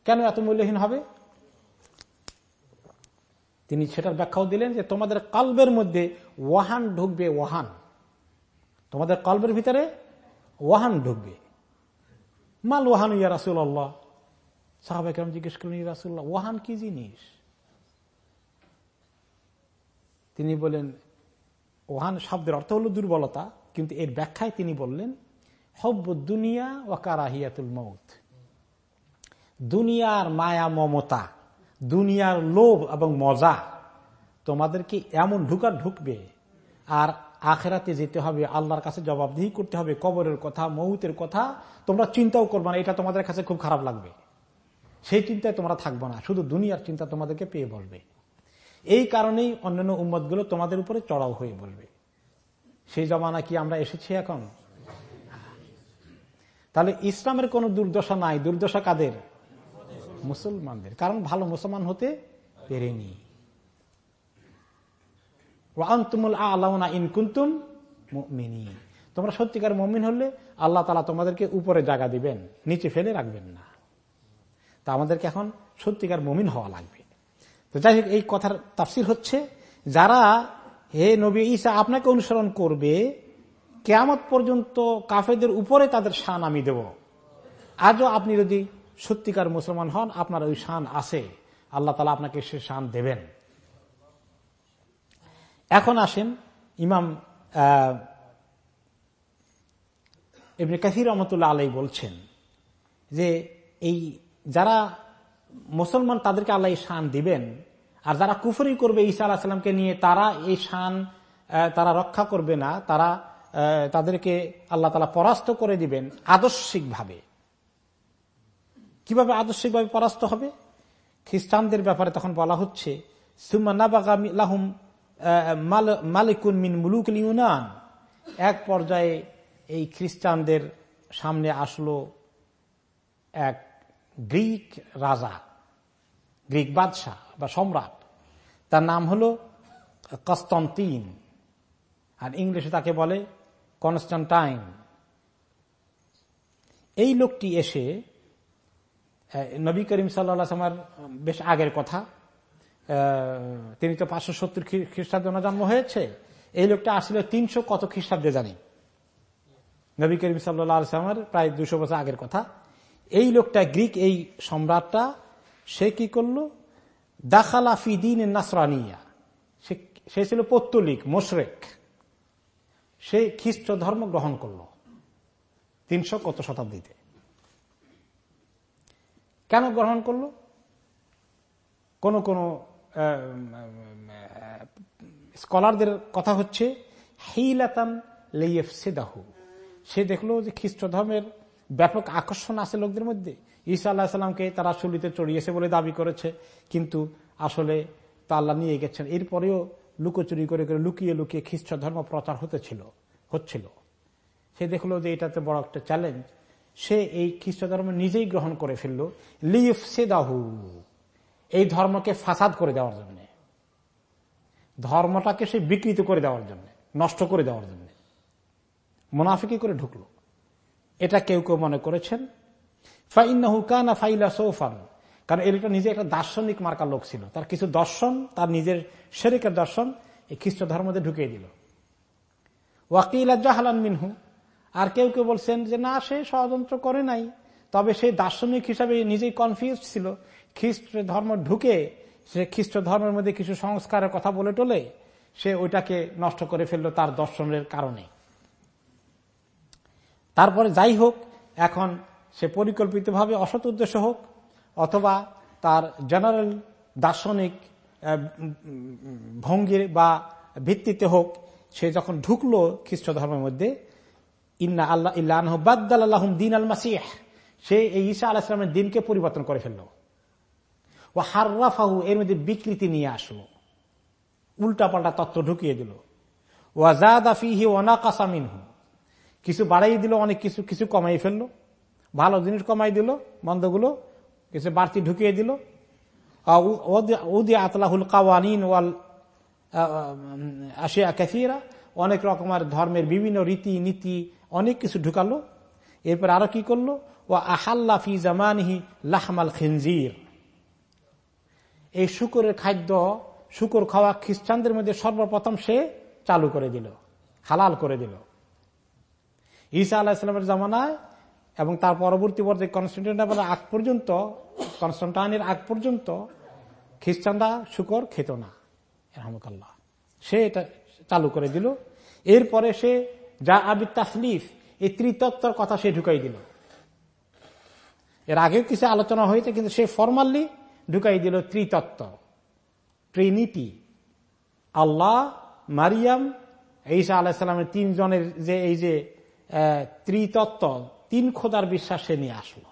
কেন এত মূল্যহীন হবে? তিনি সেটার ব্যাখ্যাও দিলেন যে তোমাদের কল্বের মধ্যে ওয়াহান ঢুকবে, ওয়াহান। তোমাদের কল্বের ভিতরে ওয়াহান ঢুকবে। মাল ওয়াহান ইয়া রাসুল আল্লাহ সাহাবাহাম জিজ্ঞেস করলেন, ইয়া রাসুল্লাহ ওহান কি জিনিস? তিনি বলেন ওহান শব্দের অর্থ হল দুর্বলতা, কিন্তু এর ব্যাখ্যায় তিনি বললেন, হব্ব দুনিয়া ও কারাহিয়াতুল মৌত দুনিয়ার মায়া, মমতা, দুনিয়ার লোভ এবং মজা তোমাদেরকে এমন ঢুকা ঢুকবে, আর আখেরাতে যেতে হবে, আল্লাহর কাছে জবাবদিহি করতে হবে, কবরের কথা, মৌতের কথা। তোমরা চিন্তাও করবে না, এটা তোমাদের কাছে খুব খারাপ লাগবে। সেই চিন্তায় তোমরা থাকব না, শুধু দুনিয়ার চিন্তা তোমাদেরকে পেয়ে বলবে। এই কারণেই অন্যান্য উম্মতগুলো তোমাদের উপরে চড়াও হয়ে বলবে। সেই জমানা কি আমরা এসেছি এখন? তাহলে ইসলামের কোন দুর্দশা নাই। দুর্দশা কাদের? মুসলমানদের। কারণ ভালো মুসলমান হতে পেরেনি। ইনকুন্তুম তোমরা সত্যিকার মমিন হলে আল্লাহ তালা তোমাদেরকে উপরে জায়গা দিবেন, নিচে ফেলে রাখবেন না। তা আমাদেরকে এখন সত্যিকার মমিন হওয়া লাগবে। তো যাই হোক, এই কথার তাফসির হচ্ছে, যারা, হে নবী ঈসা, আপনাকে অনুসরণ করবে, কেয়ামত পর্যন্ত কাফেদের উপরে তাদের শান আমি দেব। আজও আপনি যদি সত্যিকার মুসলমান হন, আপনার ওই শান আছে। আল্লাহ তালা আপনাকে সে শান দেবেন। এখন আসেন ইমাম এমনি কাহির রহমতুল্লাহ আলাই বলছেন যে এই যারা মুসলমান তাদেরকে আল্লাহ শান দিবেন, আর যারা কুফরি করবে ঈসা আল্লাহ সাল্লামকে নিয়ে তারা এই শান তারা রক্ষা করবে না, তারা তাদেরকে আল্লাহ তালা পরাস্ত করে দিবেন আদর্শিকভাবে। কীভাবে আদর্শিকভাবে পরাস্ত হবে? খ্রিস্টানদের ব্যাপারে তখন বলা হচ্ছে মালিকুন মিন মুলুকুল ইউনান। এক পর্যায়ে এই খ্রিস্টানদের সামনে আসলো এক গ্রিক রাজা, গ্রিক বাদশাহ বা সম্রাট। তার নাম হল কস্তন্তিন, আর ইংলিশে তাকে বলে কনস্টান্টাইন। এই লোকটি এসে নবী করিম সাল্লামের বেশ আগের কথা তিনি তো পাঁচশো সত্তর খ্রিস্টাব্দে জন্ম হয়েছে। এই লোকটা আসলে তিনশো কত খ্রিস্টাব্দে জানি। নবী করিম সাল্লামের প্রায় দুশো বছর আগের কথা। এই লোকটা গ্রিক, এই সম্রাটটা, সে কি করল? দাখালা ফিদিন নাসরানিয়া। সে ছিল পত্তলিক, মোশরেক। সে খ্রিস্ট ধর্ম গ্রহণ করল তিনশো কত শতাব্দীতে। কেন গ্রহণ করল? কোন কোন স্কলারদের কথা হচ্ছে সে দেখল যে খ্রিস্ট ধর্মের ব্যাপক আকর্ষণ আছে লোকদের মধ্যে। ঈসা আল্লাহ সাল্লামকে তারা শুলিতে চড়িয়েছে বলে দাবি করেছে, কিন্তু আসলে তা আল্লাহ নিয়ে গেছেন। এরপরেও লুকোচুরি করে করে লুকিয়ে লুকিয়ে খ্রিস্ট ধর্ম প্রচার হতেছিল হচ্ছিল। সে দেখল যে এটাতে বড় একটা চ্যালেঞ্জ সে এই খ্রিস্ট ধর্ম নিজেই গ্রহণ করে ফেলল। লিফ সেদাহু এই ধর্মকে ফাসাদ করে দেওয়ার জন্য। ধর্মটাকে সে বিকৃত করে দেওয়ার জন্য, নষ্ট করে দেওয়ার জন্য। মুনাফিকি করে ঢুকলো। এটা কেউ কেউ মনে করেছেন? ফাইনাহু কানা ফাইলা সৌফান। কারণ এলিটা নিজে একটা দার্শনিক মার্কা লোক ছিল। তার কিছু দর্শন, তার নিজের শেরিকের দর্শন এই খ্রিস্ট ধর্মতে ঢুকিয়ে দিল। ওয়াকিল জাহালান মিনহু। আর কেউ কেউ বলছেন যে, না, সে ষড়যন্ত্র করে নাই। তবে সেই দার্শনিক হিসাবে নিজেই কনফিউজ ছিল। খ্রিস্ট ধর্ম ঢুকে সে খ্রিস্ট ধর্মের মধ্যে কিছু সংস্কারের কথা বলে টলে, সে ওইটাকে নষ্ট করে ফেলল তার দর্শনের কারণে। তারপরে যাই হোক, এখন সে পরিকল্পিতভাবে অসৎ উদ্দেশ্য হোক, অথবা তার জেনারেল দার্শনিক ভঙ্গির বা ভিত্তিতে হোক, সে যখন ঢুকলো খ্রিস্ট ধর্মের মধ্যে, ইন্না আল্লাহ ইল্লাহ বাদ্দাল আল্লাহম দিন আল মাসিহ, সে এই ঈসা আলাহিসামের দিনকে পরিবর্তন করে ফেলল। ও হার্রাফাহু এর মধ্যে বিকৃতি নিয়ে আসলো। উল্টাপাল্টা তত্ত্ব ঢুকিয়ে দিল। ওয়াজাদা ফিহি ওনা কাসামিনহু কিছু বাড়াই দিল, অনেক কিছু কিছু কমাই ফেলল। ভালো জিনিস কমাই দিল, মন্দগুলো কিছু বাড়তি ঢুকিয়ে দিল। আতলাহুল কাওয়ানিন ওয়াল আসিয়া ক্যাফিরা অনেক রকমের ধর্মের বিভিন্ন রীতি, নীতি, অনেক কিছু ঢুকালো। এরপর আরও কি করল? ও আহাল্লা ফি জামানহি লাহমাল খিনজির। এই শুকরের খাদ্য, শুকর খাওয়া খ্রিস্টানদের মধ্যে সর্বপ্রথম সে চালু করে দিল, হালাল করে দিল। ঈসা আল্লাহ ইসলামের জামানায় এবং তার পরবর্তী পর্যায়ে কনস্টান্টিনের আগ পর্যন্ত, কনস্টান্টাইনের আগ পর্যন্ত খ্রিস্টানরা শুকর খেত না, রহমতাল্লাহ। সে এটা চালু করে দিল। এরপরে সে যা আবি তাসলিফ, এই ত্রিতত্বর কথা সে ঢুকাই দিল। এর আগেও কিছু আলোচনা হয়েছে, কিন্তু সে ফরমালি ঢুকাই দিল ত্রিতত্ত্ব। ট্রিনিটি আল্লাহ, মারিয়াম, ঈসা আলাহিসাল্লামের তিনজনের যে এই যে ত্রিতত্ত্ব, তিন খোদার বিশ্বাস নিয়ে আসলো।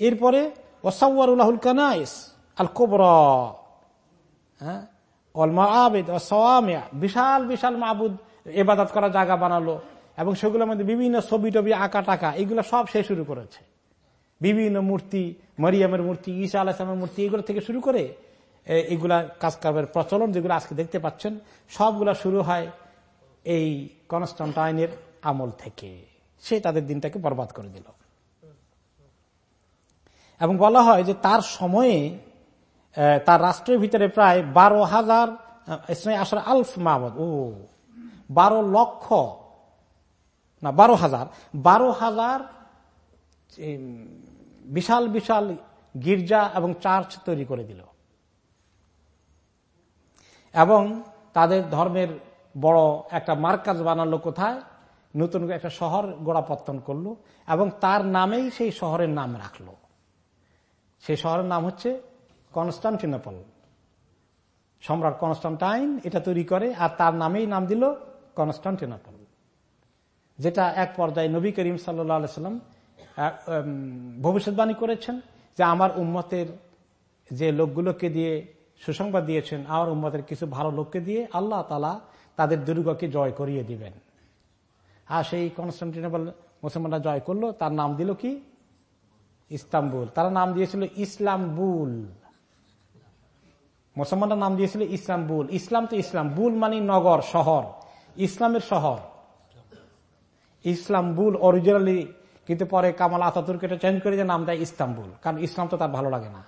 এরপরে ওসাউরুল্লাহুল কানাইস, আল কোবর হ্যাঁ বিশাল বিশাল মাহবুদ এবাদত করার জায়গা বানালো এবং সেগুলোর মধ্যে বিভিন্ন ছবি টবি আঁকা টাকা এগুলো সব সে শুরু করেছে। বিভিন্ন মূর্তি, মরিয়ামের মূর্তি, ঈসা আলাহামের মূর্তি, এগুলো থেকে শুরু করে এগুলা কাজ কাজের প্রচলন যেগুলো আজকে দেখতে পাচ্ছেন, সবগুলা শুরু হয় এই কনস্টান্টাইনের আমল থেকে। সে তাদের দিনটাকে বরবাদ করে দিল। এবং বলা হয় যে তার সময়ে তার রাষ্ট্রের ভিতরে প্রায় বারো হাজার আসলে আলফ মাহমদ, ও, বারো লক্ষ, না, বারো হাজার বারো হাজার বিশাল বিশাল গির্জা এবং চার্চ তৈরি করে দিল। এবং তাদের ধর্মের বড় একটা মার্কাজ বানালো কোথায়? নতুন একটা শহর গোড়াপত্তন করল এবং তার নামেই সেই শহরের নাম রাখল। সেই শহরের নাম হচ্ছে কনস্টান্টিনোপল। সম্রাট কনস্টান্টাইন এটা তৈরি করে আর তার নামেই নাম দিল কনস্টান্টিনোপল, যেটা এক পর্যায়ে নবী করিম সাল্লাম ভবিষ্যৎবাণী করেছেন যে আমার উম্মতের যে লোকগুলোকে দিয়ে সুসংবাদ দিয়েছেন, আমার উম্মতের কিছু ভালো লোককে দিয়ে আল্লাহ তালা তাদের দুর্গকে জয় করিয়ে দিবেন। আর সেই কনস্টান্টিনোপল মুসলমানরা জয় করল, তার নাম দিল কি? ইস্তাম্বুল। তারা নাম দিয়েছিল ইসলামবুল। মুসলমানরা নাম দিয়েছিল ইসলামবুল। ইসলাম তো ইসলাম, বুল মানে নগর, শহর। ইসলামের শহর। ইসলামবুল অরিজিনালি কিন্তু পরে কামাল আতাতুর্ক এটা চেঞ্জ করে যে নাম দেয় ইস্তাম্বুল, কারণ ইসলাম তো তার ভালো লাগে না।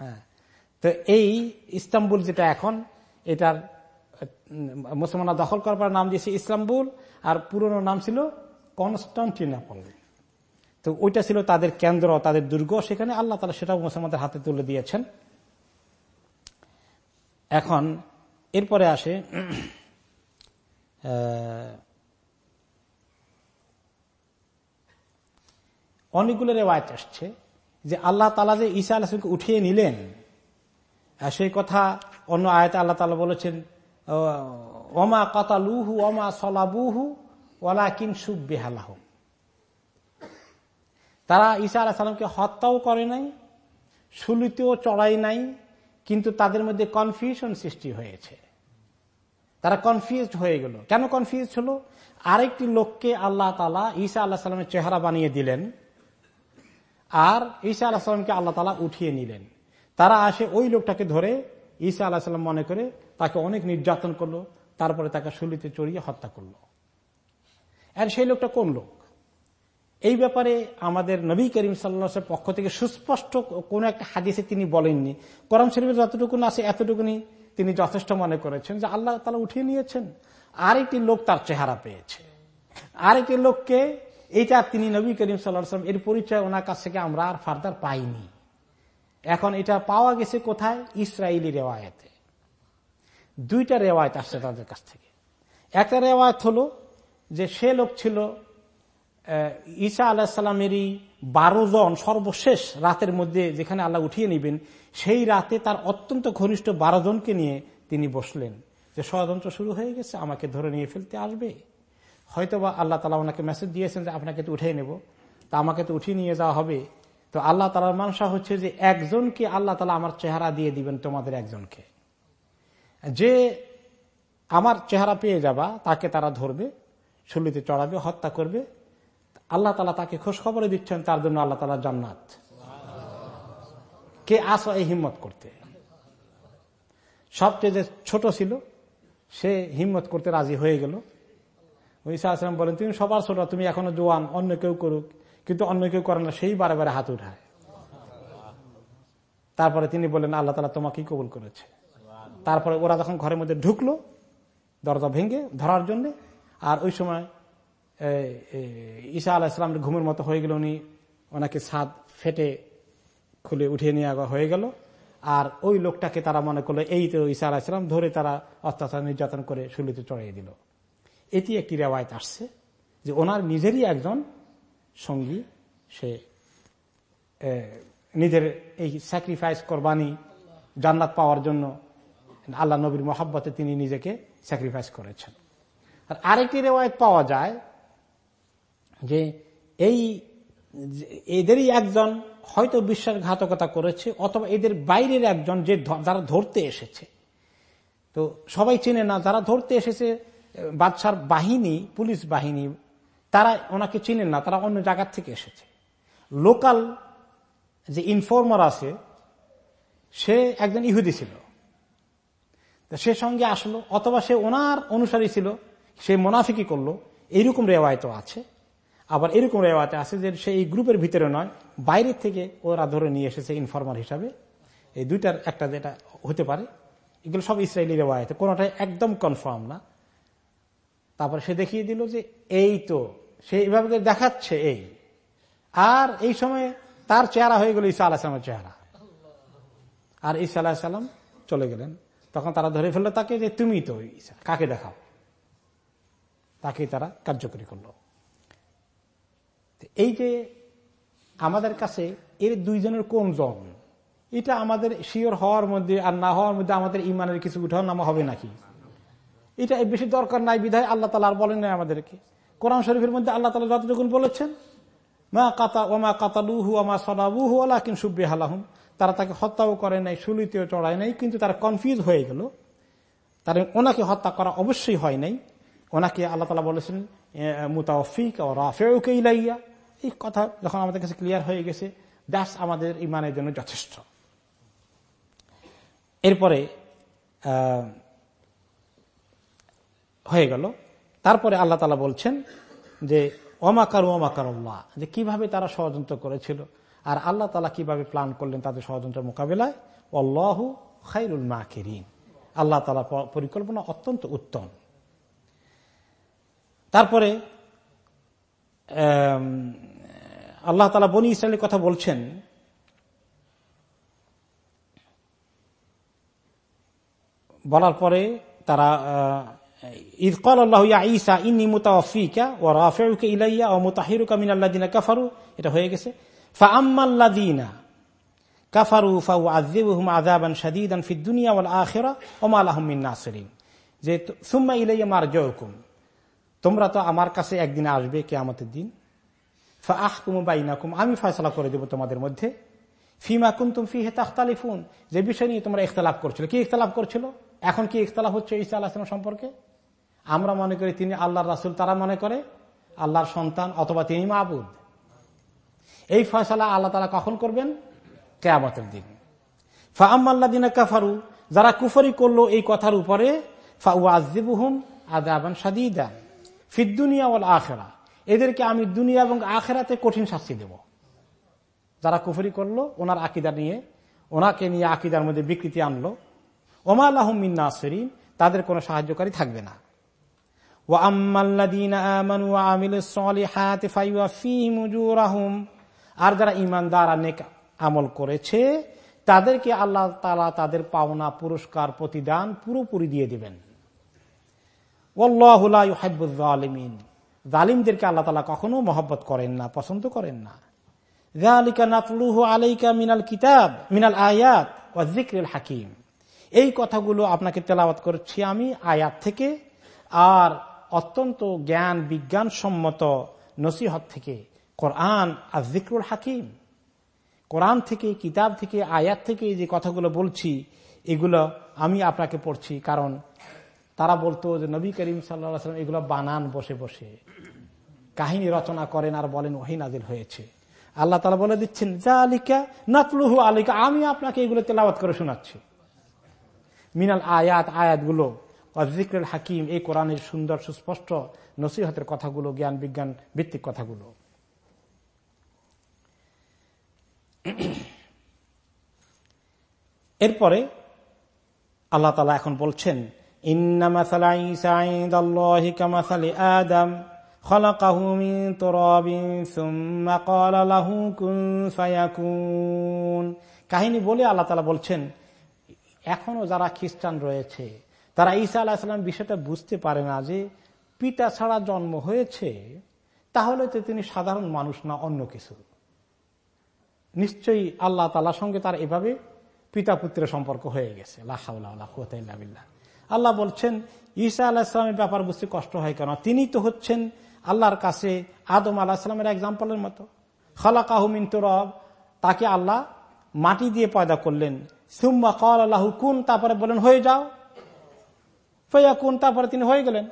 হ্যাঁ। তো এই ইস্তাম্বুল যেটা এখন, এটার মুসলমানরা দখল করার পর নাম দিয়েছে ইসলামবুল আর পুরনো নাম ছিল কনস্টান্টিনাপল। তো ওইটা ছিল তাদের কেন্দ্র, তাদের দুর্গ, সেখানে আল্লাহ তালা সেটাও মুসলমানদের হাতে তুলে দিয়েছেন। এখন এরপরে আসে অনেকগুলো রেওয়ায়ত আসছে যে আল্লাহ তালা যে ঈসা আলাহামকে উঠিয়ে নিলেন। সেই কথা অন্য আয়তে আল্লাহ তালা বলেছেন ওমা কাতালুহু, ওমা সলাবুহু ওলা ওয়ালাকিন সুবেহালাহ তারা ঈসা আলাহ সাল্লামকে হত্যাও করে নাই, সুলিতেও চড়াই নাই, কিন্তু তাদের মধ্যে কনফিউশন সৃষ্টি হয়েছে। তারা কনফিউজড হয়ে গেল। কেন কনফিউজ হলো? আরেকটি লোককে আল্লাহ তালা ঈসা আল্লাহ সাল্লামের চেহারা বানিয়ে দিলেন। আর ঈসা আল্লাহ সাল্লামকে আল্লাহ তালা উঠিয়ে নিলেন। তারা আসে ওই লোকটাকে ধরে ঈসা আল্লাহ সাল্লাম মনে করে তাকে অনেক নির্যাতন করল, তারপরে তাকে শুলিতে চড়িয়ে হত্যা করল। আর সেই লোকটা কোন লোক? এই ব্যাপারে আমাদের নবী করিম সাল্লাহের পক্ষ থেকে সুস্পষ্ট কোন একটা হাদিসে তিনি বলেননি। করম শরীফের যতটুকু আছে এতটুকুনি তিনি যথেষ্ট মনে করেছেন যে আল্লাহ তালা উঠিয়ে নিয়েছেন। আরেকটি লোক তার চেহারা পেয়েছে। আরেকটি লোককে এইটা তিনি নবী করিম সাল্লাম এর পরিচয় ওনার কাছ থেকে আমরা আর ফার্দার পাইনি। এখন এটা পাওয়া গেছে কোথায়? ইসরায়েলি রেওয়ায়তে। দুইটা রেওয়ায়ত আসছে তাদের কাছ থেকে। একটা রেওয়ায়ত হলো যে সে লোক ছিল ঈসা আলাহিসাল্লামেরই বারো জন সর্বশেষ রাতের মধ্যে যেখানে আল্লাহ উঠিয়ে নিবেন, সেই রাতে তার অত্যন্ত ঘনিষ্ঠ বারো জনকে নিয়ে তিনি বসলেন যে ষড়যন্ত্র শুরু হয়ে গেছে, আমাকে ধরে নিয়ে ফেলতে আসবে। হয়তোবা আল্লাহ তালা ওনাকে মেসেজ দিয়েছেন যে আপনাকে তো উঠিয়ে নেব। তা আমাকে তো উঠিয়ে নিয়ে যাওয়া হবে। তো আল্লাহ তালার মানসা হচ্ছে যে একজনকে আল্লাহ তালা আমার চেহারা দিয়ে দিবেন, তোমাদের একজনকে। যে আমার চেহারা পেয়ে যাবা, তাকে তারা ধরবে শুলিতে চড়াবে, হত্যা করবে। আল্লাহ তালা তাকে খোঁজ খবরে দিচ্ছেন, তার জন্য আল্লাহ তালা জান্নাত। কে আস এই হিম্মত করতে? সবচেয়ে যে ছোট ছিল, সে হিম্মত করতে রাজি হয়ে গেল। ঈসা আসলাম বলেন, তুমি সবার ছোট, তুমি এখনও জোয়ান, অন্য কেউ করুক। কিন্তু অন্য কেউ করে না, সেই বারে বারে হাত উঠায়। তারপরে তিনি বললেন, আল্লাহ তালা তোমাকেই কবুল করেছে। তারপরে ওরা যখন ঘরের মধ্যে ঢুকলো, দরজা ভেঙে ধরার জন্য। আর ওই সময় আলাহ ইসলামের ঘুমের মতো হয়ে গেল, উনি ওনাকে ছাদ ফেটে খুলে উঠিয়ে নিয়ে হয়ে গেল। আর ওই লোকটাকে তারা মনে করল, এই তো ঈসা আলাহিসাম ধরে তারা অত্যাচার নির্যাতন করে শুলিতে চড়িয়ে দিল। এটি একটি রেওয়ায়ত আসছে যে ওনার নিজেরই একজন সঙ্গী, সে নিজের এই স্যাক্রিফাইস করবানি, জান্নাত পাওয়ার জন্য আল্লাহ নবীর মহাব্বতে তিনি নিজেকে স্যাক্রিফাইস করেছেন। আর আরেকটি রেওয়ায়ত পাওয়া যায় যে এই এদেরই একজন হয়তো বিশ্বাসঘাতকতা করেছে অথবা এদের বাইরের একজন যে যারা ধরতে এসেছে। তো সবাই চেনে না, যারা ধরতে এসেছে বাদশার বাহিনী, পুলিশ বাহিনী, তারা ওনাকে চিনেন না, তারা অন্য জায়গার থেকে এসেছে। লোকাল যে ইনফর্মার আছে, সে একজন ইহুদি ছিল। সে সঙ্গে আসলো, অথবা সে ওনার অনুসারী ছিল, সে মোনাফিকি করল, এইরকম রেওয়ায়ত আছে। আবার এরকম রেওয়াতে আছে যে সে এই গ্রুপের ভিতরে নয়, বাইরের থেকে ওরা ধরে নিয়ে এসেছে ইনফর্মার হিসাবে। এই দুইটার একটা যেটা হতে পারে, এগুলো সব ইসরায়েলি রেওয়ায়তে, কোনোটাই একদম কনফার্ম না। তারপরে সে দেখিয়ে দিল যে এই তো, সে এইভাবে দেখাচ্ছে এই। আর এই সময় তার চেহারা হয়ে গেল ঈসা আলাহিসামের চেহারা। আর ঈসা আলাহিসাল্লাম চলে গেলেন। তখন তারা ধরে ফেলল তাকে যে তুমি তো ঈসা, কাকে দেখাও? তাকে তারা কার্যকরী করল। এই যে আমাদের কাছে এর দুইজনের কোন জন এটা আমাদের শিওর হওয়ার মধ্যে আর না হওয়ার মধ্যে আমাদের ইমানের কিছু উঠাও নামা হবে নাকি? এটা বেশি দরকার নাই, বিধায় আল্লাহ তালা আর বলেন নাই আমাদেরকে। কোরআন শরীফের মধ্যে আল্লাহ তালা যতটুকুন বলেছেন, মা কাতা ওমা কাতালুহু ওমা সলাবুহু আল্লাহ কিন সুব্বে হালাহুম তারা তাকে হত্যাও করে নাই, সুলিতেও চড়ায় নাই, কিন্তু তারা কনফিউজ হয়ে গেল। তার ওনাকে হত্যা করা অবশ্যই হয় নাই। ওনাকে আল্লাহ তালা বলেছেন মুতাফিক ও রাফেউকে ইলাইয়া। এই কথা যখন আমাদের কাছে ক্লিয়ার হয়ে গেছে দাস আমাদের ইমানের জন্য যথেষ্ট। এরপরে হয়ে গেল। তারপরে আল্লাহ তালা বলছেন যে অমাকার ওমাকারুল্লাহ যে, কীভাবে তারা ষড়যন্ত্র করেছিল আর আল্লাহ তালা কীভাবে প্ল্যান করলেন তাদের ষড়যন্ত্র মোকাবিলায়? অল্লাহু খাইরুল মা কেরিন আল্লাহ তালা পরিকল্পনা অত্যন্ত উত্তম। তারপরে আল্লাহ তালা বনি ইসরায়েলের কথা বলছেন, বলার পরে তারা ঈদ কল আল্লাহ ইসা ইনি মুতাফিকা ও রাফেউকে ইলাইয়া ও মুতাহিরুকা মিনাল্লাদিনা কাফারু এটা হয়ে গেছে। ফা আম্মাল্লাদিনা কাফারু ফাউ আযিবুহুম আযাবান শাদীদান ফিদ দুনিয়া ওয়াল আখিরা ওয়া মা লাহুম মিন নাসিরিন যে সুম্মা ইলাইয়া মারজিউকুম তোমরা তো আমার কাছে একদিন আসবে কেয়ামতের দিন। ফা আহকুমু বাইনাকুম আমি ফয়সলা করে দেব তোমাদের মধ্যে। ফিমা কুন্তুম ফি হেতাখতালিফুন যে বিষয় নিয়ে তোমরা ইখতলাফ করছিল। কি ইখতলাফ করছিল? এখন কি ইখতলাফ হচ্ছে ঈসা আল্লাহ সম্পর্কে? আমরা মনে করি তিনি আল্লাহর রাসুল, তারা মনে করে আল্লাহর সন্তান অথবা তিনি মাহবুদ এই ফয়সলা আল্লাহ তালা কখন করবেন? কেয়ামতের দিন। ফা আম্মাল্লা দিন কাফারু, যারা কুফরি করল এই কথার উপরে ফিদ্দুনিয়া আখেরা। এদেরকে আমি দুনিয়া এবং আখেরাতে কঠিন শাস্তি দেব। যারা কুফরি করল, ওনার আকিদা নিয়ে, ওনাকে নিয়ে আকিদার মধ্যে বিকৃতি আনলো। ওমা আল্লাহম মিন্না সরিন তাদের কোনো সাহায্যকারী থাকবে না। আর যারা ইমানদার নেক আমল করেছে, তাদেরকে আল্লাহ তালা তাদের পাওনা, পুরস্কার, প্রতিদান পুরোপুরি দিয়ে দিবেন। জালিমিন জালিমদেরকে আল্লাহ তালা কখনো মহব্বত করেন না, পছন্দ করেন না। আলাইকা মিনাল কিতাব, মিনাল আয়াত ও হাকিম। এই কথাগুলো আপনাকে তেলাওয়াত করছি আমি আয়াত থেকে। আর অত্যন্ত জ্ঞান বিজ্ঞান সম্মত নসিহত থেকে কোরআন আর জিক্রুল হাকিম। কোরআন থেকে, কিতাব থেকে, আয়াত থেকে যে কথাগুলো বলছি, এগুলো আমি আপনাকে পড়ছি কারণ তারা বলতো যে নবী করিম সাল্লাম এগুলো বানান বসে বসে। কাহিনী রচনা করেন আর বলেন ওহি নাজিল হয়েছে। আল্লাহ তালা বলে দিচ্ছেন যা আলিকা নাতলুহু আলিকা আমি আপনাকে এগুলো তেলাওয়াত করে শোনাচ্ছি। মিনাল আয়াত, আয়াতগুলো জিক্রেল হাকিম এই কোরআনের সুন্দর সুস্পষ্ট নসিহতের কথাগুলো জ্ঞান বিজ্ঞান ভিত্তিক কথাগুলো এরপরে আল্লাহ তালা এখন বলছেন আদম خلقه من تراب ثم قال له كن فيكون কাহিনী বলে আল্লাহ তালা বলছেন এখনো যারা খ্রিস্টান রয়েছে তারা ঈসা আলাহিসাম বিষয়টা বুঝতে পারে না যে পিতা ছাড়া জন্ম হয়েছে, তাহলে তো তিনি সাধারণ মানুষ না অন্য কিছু। নিশ্চয়ই আল্লাহ তালার সঙ্গে তার এভাবে পিতা পুত্রের সম্পর্ক হয়ে গেছে। আল্লাহ বলছেন, ঈসা আল্লাহ ইসলামের ব্যাপার বুঝতে কষ্ট হয় কেন? তিনি তো হচ্ছেন আল্লাহর কাছে আদম আল্লাহ ইসলামের এক্সাম্পলের মতো। খালা কাহুমিন রব তাকে আল্লাহ মাটি দিয়ে পয়দা করলেন। সুম্মা কল আল্লাহ কুন, তারপরে বলেন হয়ে যাও। ফয়া কুন তারপরে তিনি হয়ে গেলেন।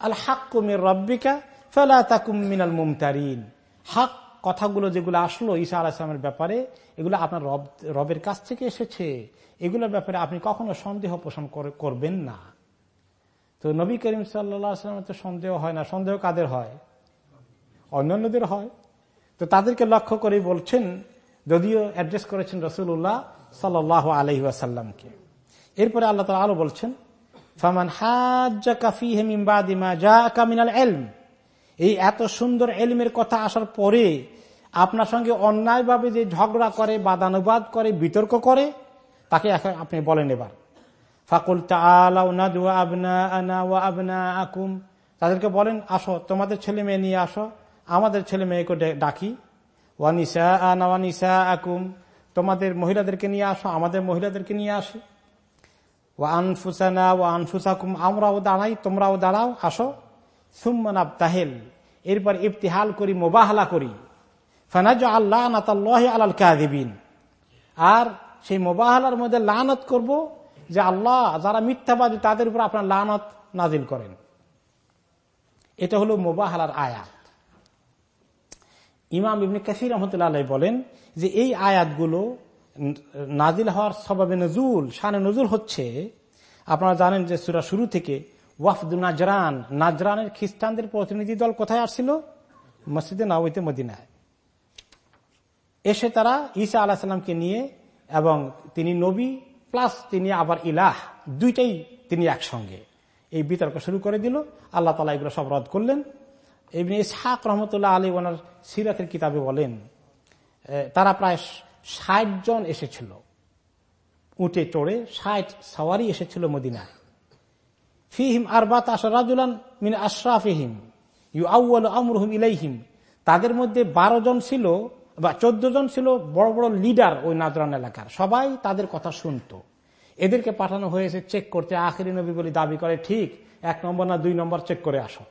আল হাক্কুমের রব্বিকা ফেলা তাকুম মিনাল মুমতারিন। হাক কথাগুলো যেগুলো আসলো ঈসা আলাহিসামের ব্যাপারে, এগুলো আপনার রব, রবের কাছ থেকে এসেছে। এগুলোর ব্যাপারে আপনি কখনো সন্দেহ পোষণ করবেন না। তো নবী করিম সাল্লামের তো সন্দেহ হয় না। সন্দেহ কাদের হয়? অন্যান্যদের হয়। তো তাদেরকে লক্ষ্য করে বলছেন, যদিও অ্যাড্রেস করেছেন রসুল্লাহ সাল আলহি আসাল্লামকে এরপরে আল্লাহ তালা আরও বলছেন ফামান হাজ্জা কাফি হেমিমবাদিমা যা কামিনাল এলম এই এত সুন্দর এলমের কথা আসার পরে আপনার সঙ্গে অন্যায়ভাবে যে ঝগড়া করে, বাদানুবাদ করে, বিতর্ক করে, তাকে এখন আপনি বলেন এবার। ফাকুল আকুম তাদেরকে বলেন, আসো, তোমাদের ছেলে মেয়ে নিয়ে আসো, আমাদের ছেলে মেয়েকে ডাকি। ওয়ানিসা আনা ওয়ানিসা আকুম তোমাদের মহিলাদেরকে নিয়ে আসো, আমাদের মহিলাদেরকে নিয়ে আসি। ও আনফুসানা ও আনফুসাকুম আমরাও দাঁড়াই তোমরাও দাঁড়াও, আসো। সুম্মানাব তাহেল এরপর ইফতিহাল করি, মোবাহলা করি। ফানাজ আল্লাহ আলাল কাদিবিন আর সেই মোবাহলার মধ্যে লানত করব যে আল্লাহ, যারা মিথ্যাবাদী, তাদের উপর আপনার লানত নাজিল করেন। এটা হলো মোবাহলার আয়াত। ইমাম ইবনে কাসির রহমতুল্লাহ বলেন যে এই আয়াতগুলো নাজিল হওয়ার স্বভাবে নজুল, শানে নজুল হচ্ছে, আপনারা জানেন যে সুরা শুরু থেকে ওয়াফদু নাজরান, নাজরানের খ্রিস্টানদের প্রতিনিধি দল কোথায় আসছিল? মসজিদে নাওইতে মদিনায়। এসে তারা ঈসা আলাহ সাল্লামকে নিয়ে এবং তিনি নবী, প্লাস তিনি আবার ইলাহ, দুইটাই তিনি একসঙ্গে। এই বিতর্ক শুরু করে দিল, আল্লাহ তালা এগুলো সব রদ করলেন। এমনি ইসহাক রহমতুল্লাহ আলী ওনার সিরাতের কিতাবে বলেন তারা প্রায় ষাট জন এসেছিল। উঠে চড়ে ষাট সাওয়ারি এসেছিল মদিনায়। ফিহিম আরবাত আশরাজুলান মিন আশরাফিহিম ইউ আউ্ল আমরুহিম ইলাইহিম। তাদের মধ্যে বারো জন ছিল, বা চোদ্দ জন ছিল বড় বড় লিডার ওই নাজরান এলাকার। সবাই তাদের কথা শুনত। এদেরকে পাঠানো হয়েছে, চেক করতে। আখেরি নবী বলে দাবি করে, ঠিক, এক নম্বর না দুই নম্বর চেক করে আসো।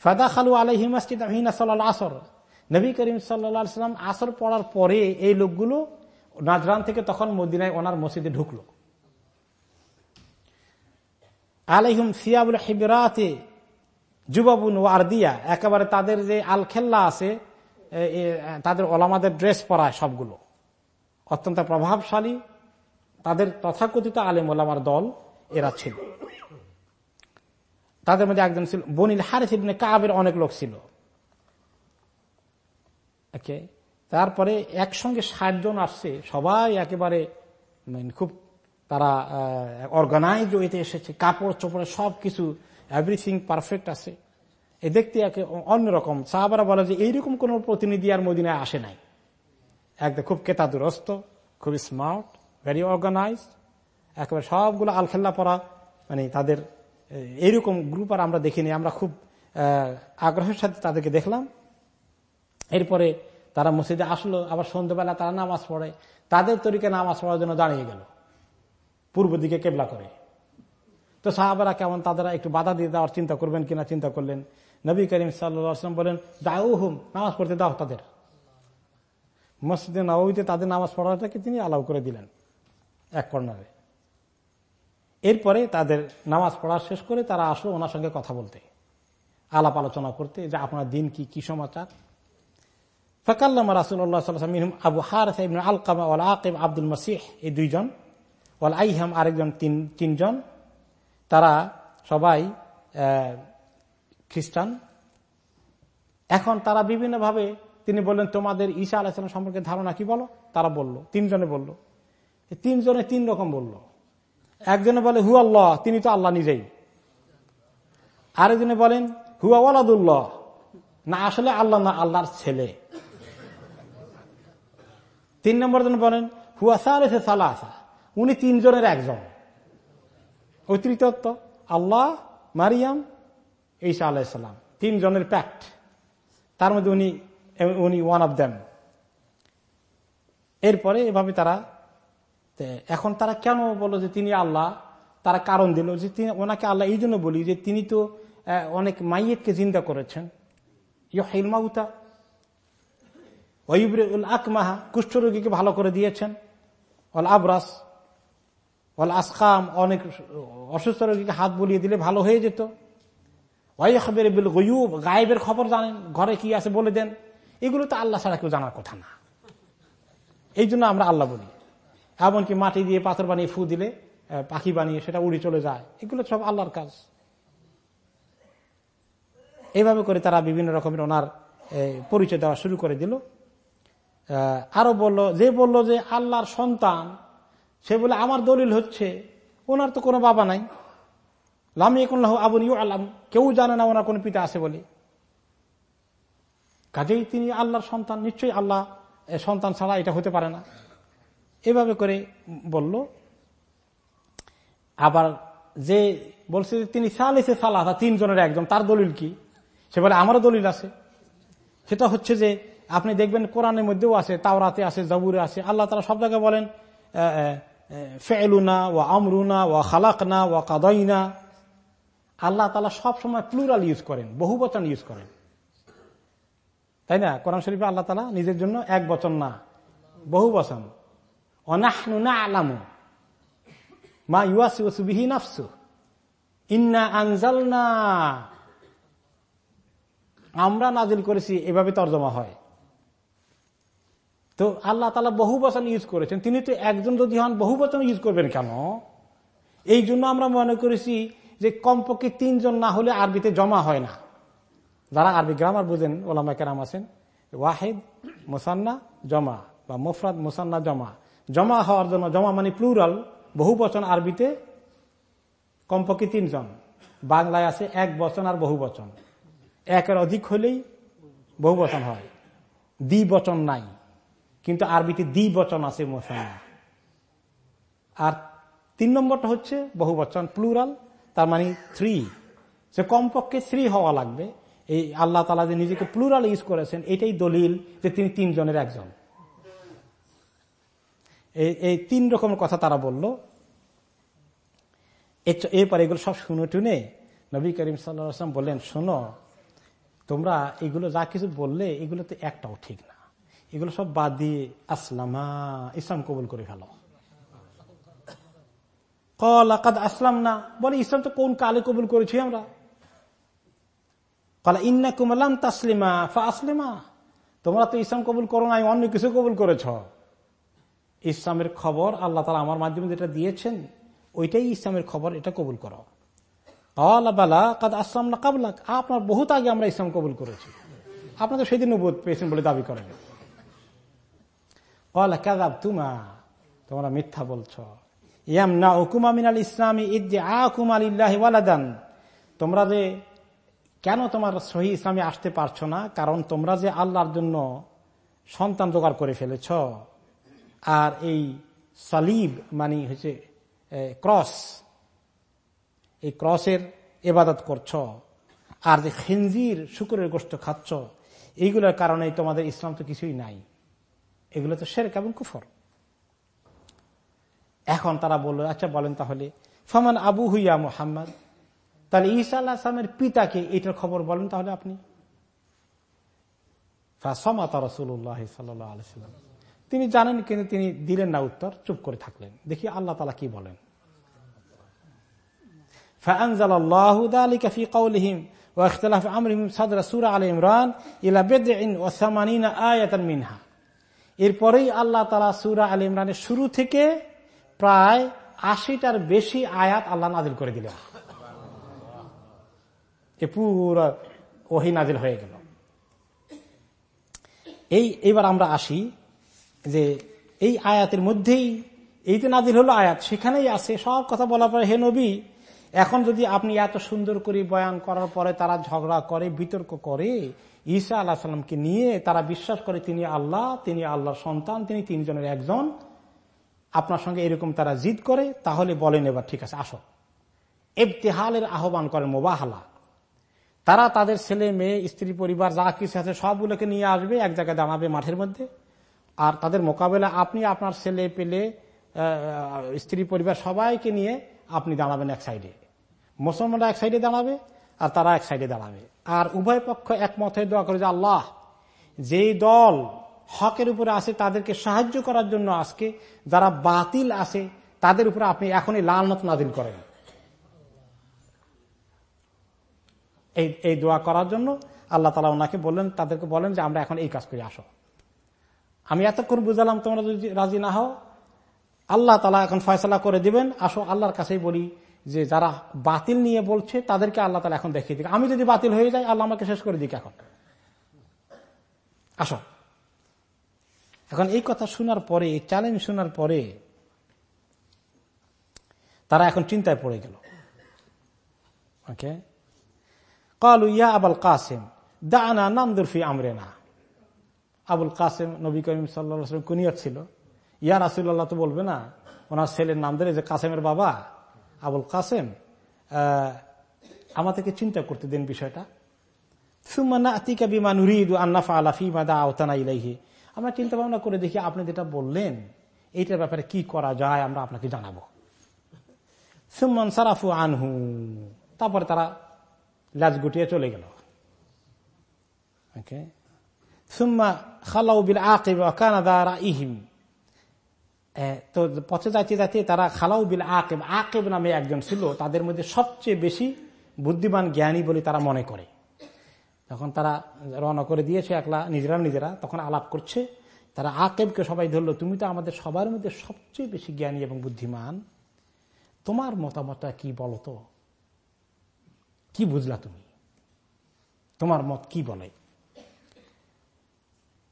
ফাদা খালু আলহি মাসজিদ আসর। নবী করিম সাল্লাম আসর পড়ার পরে এই লোকগুলো নাজরান থেকে তখন মদিনায় ওনার মসজিদে ঢুকলো। আলহিম সিয়াবুল হিবরাতে যুবাবুন ও আরদিয়া, একেবারে তাদের যে আলখেল্লা আছে তাদের ওলামাদের ড্রেস পরায় সবগুলো। অত্যন্ত প্রভাবশালী, তাদের তথাকথিত আলেম ওলামার দল এরা ছিল। তাদের মধ্যে একজন ছিল বনিল হারিস ইবনে কাবের অনেক লোক ছিল। তারপরে একসঙ্গে ষাট জন আসছে, সবাই একেবারে খুব তারা অর্গানাইজ ওয়েতে এসেছে, কাপড় চোপড়ে সব কিছু এভরিথিং পারফেক্ট আছে। এ দেখতে একে অন্যরকম। সাহাবারা বলে যে, এইরকম কোন প্রতিনিধি আর মদিনায় আসে নাই। একদম খুব কেতাদুরস্ত খুব স্মার্ট ভেরি অর্গানাইজ একেবারে সবগুলো আলখেল্লা পরা মানে তাদের এইরকম গ্রুপ আর আমরা দেখিনি। আমরা খুব আগ্রহের সাথে তাদেরকে দেখলাম। এরপরে তারা মসজিদে আসলো, আবার সন্ধ্যাবেলা তারা নামাজ পড়ে। তাদের তরিকে নামাজ পড়ার জন্য দাঁড়িয়ে গেল। পূর্ব দিকে কেবলা করে। তো সাহাবারা কেমন তাদেরা একটু বাধা দিয়ে দেওয়ার চিন্তা করবেন কিনা চিন্তা করলেন। নবী করিম সাল্লাম বলেন দাউ হুম নামাজ পড়তে দাও তাদের। মসজিদে নবীতে তাদের নামাজ পড়াটাকে তিনি আলাউ করে দিলেন এক কর্নারে। এরপরে তাদের নামাজ পড়া শেষ করে তারা আসলো ওনার সঙ্গে কথা বলতে। আলাপ আলোচনা করতে যে আপনার দিন কি কি সমাচার? আবু আলকামা আকিব আব্দুল মসিহ, এই দুইজন। ওয়াল আইহাম আরেকজন, তিন, তিনজন। তারা সবাই খ্রিস্টান। এখন তারা বিভিন্নভাবে তিনি বললেন, তোমাদের ঈশা আলাহিসাম সম্পর্কে ধারণা কি বলো? তারা বলল, তিনজনে বলল। তিনজনে তিন রকম বলল। একজনে বলে হু আল্লাহ, তিনি তো আল্লাহ নিজেই। আরেকজনে বলেন, হুয়া ওয়ালাদুল্লাহ। না, আসলে আল্লাহ না, আল্লাহর ছেলে। তিন নম্বর জন বলেন হুয়াসা সালাসা উনি তিনজনের একজন। তৃতীয়ত্ব আল্লাহ, মারিয়াম, ঈসা আলাইসাল্লাম তিনজনের প্যাক্ট তার মধ্যে উনি উনি ওয়ান অফ দেম এরপরে এভাবে তারা এখন তারা কেন বলল যে তিনি আল্লাহ? তারা কারণ দিল যে তিনি, ওনাকে আল্লাহ এই জন্য বলি যে তিনি তো অনেক মাইয়েতকে জিন্দা করেছেন। ইহিলমাউতা ওইবুল আকমাহা কুষ্ঠরোগীকে ভালো করে দিয়েছেন। অল আবরাস অল আসকাম, অনেক অসুস্থ রোগীকে হাত বলিয়ে দিলে ভালো হয়ে যেত। ওয়াইবের বিল গয়ুব, গায়েবের খবর জানেন, ঘরে কি আছে বলে দেন। এগুলো তো আল্লাহ ছাড়া কেউ জানার কথা না। এই জন্য আমরা আল্লাহ বলি। এমনকি মাটি দিয়ে পাথর বানিয়ে ফু দিলে পাখি বানিয়ে সেটা উড়ে চলে যায়। এগুলো সব আল্লাহর কাজ। এইভাবে করে তারা বিভিন্ন রকমের ওনার পরিচয় দেওয়া শুরু করে দিল। আরও বলল, যে বলল যে আল্লাহর সন্তান, সে বলে, আমার দলিল হচ্ছে, ওনার তো কোনো বাবা নাই। লামি লামিয়াকুল্লাহ আবুল ইউ আল্লাহ কেউ জানে না ওনার কোন পিতা আছে বলে। কাজেই তিনি আল্লাহর সন্তান, নিশ্চয়ই আল্লাহ সন্তান ছাড়া এটা হতে পারে না। এভাবে করে বলল। আবার যে বলছে তিনি সালিসে সালাহা তিনজনের একজন, তার দলিল কি? সে বলে, আমারও দলিল আছে। সেটা হচ্ছে যে আপনি দেখবেন কোরআনের মধ্যেও আছে, তাওরাতে আছে, জবুরে আছে। আল্লাহ তারা সব জায়গায় বলেন ফেলুনা ও আমরুনা ও খালাকনা ও কাদাইনা। আল্লাহ তালা সব সময় প্লুরাল ইউজ করেন, বহু বচন ইউজ করেন। তাই না? কোরআন শরীফে আল্লাহ তালা নিজের জন্য এক বচন না, বহু বচন। অনাহনু না আলামু মা ইউসি ওসুবিহি নাফসু। ইন্না আনজাল না আমরা নাজিল করেছি, এভাবে তর্জমা হয়। তো আল্লাহ তালা বহু বচন ইউজ করেছেন। তিনি তো একজন যদি হন, বহু বচন ইউজ করবেন কেন? এই জন্য আমরা মনে করেছি যে কমপক্ষে তিনজন না হলে আরবিতে জমা হয় না। যারা আরবি গ্রামার বুঝেন ওলামা কেরাম আছেন, ওয়াহেদ, মোসান্না, জমা বা মুফরাদ, মোসান্না, জমা। জমা হওয়ার জন্য, জমা মানে প্লুরাল বহু বচন আরবিতে, কমপক্ষে তিনজন। বাংলায় আছে এক বচন আর বহু বচন। একের অধিক হলেই বহু বচন হয়। দ্বি বচন নাই। কিন্তু আরবিতে দ্বি বচন আছে মোসান্না আর তিন নম্বরটা হচ্ছে বহু বচন প্লুরাল তার মানে থ্রি সে কমপক্ষে থ্রি হওয়া লাগবে। এই আল্লাহ তালা যে নিজেকে প্লুরাল ইউজ করেছেন, এটাই দলিল যে তিনি তিনজনের একজন। এই তিন রকমের কথা তারা বলল। এরপরে এগুলো সব শুনে টুনে নবী করিম সাল্লাম বললেন, শোনো, তোমরা এগুলো যা কিছু বললে এগুলো তো একটাও ঠিক না। এগুলো সব বাদ দিয়ে আসলামা, ইসলাম কবুল করে ফেলো। কলাকাদ আসলাম না বলে, ইসলাম তো কোন কালে কবুল করেছি আমরা? কলা ইন্না কুমালাম তাসলিমা ফা আসলিমা তোমরা তো ইসলাম কবুল করো নাই, অন্য কিছু কবুল করেছ। ইসলামের খবর আল্লাহ তালা আমার মাধ্যমে যেটা দিয়েছেন, ওইটাই ইসলামের খবর, এটা কবুল করো। না আপনার বহুত আগে আমরা ইসলাম কবুল করেছি। আপনার সেদিন বোধ পেয়েছেন বলে দাবি করেন। কলা কাজাব তুমা তোমরা মিথ্যা বলছ। ইয়াম না হুকুমা মিনাল ইসলামী ইদ আকুমালিল্লাহি ওয়ালাদান। তোমরা যে কেন তোমার সহি ইসলামে আসতে পারছ না? কারণ তোমরা যে আল্লাহর জন্য সন্তান জোগাড় করে ফেলেছ। আর এই সালিব মানে হচ্ছে ক্রস। এই ক্রসের এবাদত করছ। আর যে খিনজির, শুকুরের গোষ্ঠ খাচ্ছ। এইগুলোর কারণে তোমাদের ইসলাম তো কিছুই নাই। এগুলো তো শের কেমন কুফর। এখন তারা বলল আচ্ছা বলেন তাহলে, ফমান আবু হুইয়া মোহাম্মদ, তাহলে ঈসা আল্লাহ আসলামের পিতাকে এটার খবর বলেন তাহলে আপনি? তিনি জানেন, কিন্তু তিনি দিলেন না উত্তর, চুপ করে থাকলেন। দেখি আল্লাহ তালা কি বলেন। এরপরেই আল্লাহ তালা সুরা আল ইমরানের শুরু থেকে প্রায় আশিটার বেশি আয়াত আল্লাহ নাজিল করে দিলেন। পুরো ওহি নাজিল হয়ে গেল। এই, এবার আমরা আসি যে এই আয়াতের মধ্যেই এই তো নাজিল হলো আয়াত, সেখানেই আছে সব কথা বলার পরে, হে নবী, এখন যদি আপনি এত সুন্দর করে বয়ান করার পরে তারা ঝগড়া করে, বিতর্ক করে ঈসা আল্লাহ সাল্লামকে নিয়ে তারা বিশ্বাস করে তিনি আল্লাহ, তিনি আল্লাহর সন্তান, তিনি তিনজনের একজন। আপনার সঙ্গে এরকম তারা জিদ করে, তাহলে বলেন এবার ঠিক আছে, আসো। এফতেহালের আহ্বান করেন মোবাহালা। তারা তাদের ছেলে, মেয়ে, স্ত্রী, পরিবার, যা কিছু আছে সবগুলোকে নিয়ে আসবে, এক জায়গায় দাঁড়াবে মাঠের মধ্যে। আর তাদের মোকাবেলা আপনি, আপনার ছেলে, পেলে স্ত্রী, পরিবার সবাইকে নিয়ে আপনি দাঁড়াবেন এক সাইডে। মুসলমানরা এক সাইডে দাঁড়াবে আর তারা এক সাইডে দাঁড়াবে। আর উভয় পক্ষ একমত হয়ে দোয়া করে যে আল্লাহ, যেই দল হকের উপরে আছে তাদেরকে সাহায্য করার জন্য আজকে, যারা বাতিল আছে তাদের উপরে আপনি এখনই লালনত নাদিল করেন। এই এই দোয়া করার জন্য আল্লাহ তালা ওনাকে বললেন, তাদেরকে বলেন যে আমরা এখন এই কাজ করে আসো। আমি এতক্ষণ বুঝালাম তোমরা যদি রাজি না হও, আল্লাহ তালা এখন ফয়সলা করে দিবেন। আসো আল্লাহর কাছেই বলি যে যারা বাতিল নিয়ে বলছে, তাদেরকে আল্লাহ তালা এখন দেখিয়ে দিক। আমি যদি বাতিল হয়ে যাই, আল্লাহ আমাকে শেষ করে দিক এখন। আসো। এখন এই কথা শোনার পরে, এই চ্যালেঞ্জ শোনার পরে, তারা এখন চিন্তায় পড়ে গেল। ওকে? কালু, ইয়া আবুল কাসেম, দানা নামদুরফি আমরেনা। আবুল কাসেম, নবী করিম সাল্লাম কুনিয়ত ছিল। ইয়া রাসুল্লাহ তো বলবে না, ওনার ছেলের নাম ধরে যে কাসেমের বাবা আবুল কাসেম আমাদেরকে চিন্তা করতে দিন বিষয়টা। আমরা চিন্তা ভাবনা করে দেখি, আপনি যেটা বললেন, এইটার ব্যাপারে কি করা যায়, আমরা আপনাকে জানাব। সুম্মান সারাফু আনহু, তারপরে তারা লাজ গুটিয়ে চলে গেল। সুম্মা খালাউ বিল আকিব ইহিম তো পথে যাইতে যাইতে তারা খালাউ বিল আকেব আকেব নামে একজন ছিল, তাদের মধ্যে সবচেয়ে বেশি বুদ্ধিমান জ্ঞানী বলে তারা মনে করে। তখন তারা রওনা করে দিয়েছে একলা নিজেরা নিজেরা তখন আলাপ করছে। তারা আকেবকে সবাই ধরলো, তুমি তো আমাদের সবার মধ্যে সবচেয়ে বেশি জ্ঞানী এবং বুদ্ধিমান। তোমার মতামতটা কি বলতো কি বুঝলা তুমি? তোমার মত কি বলে?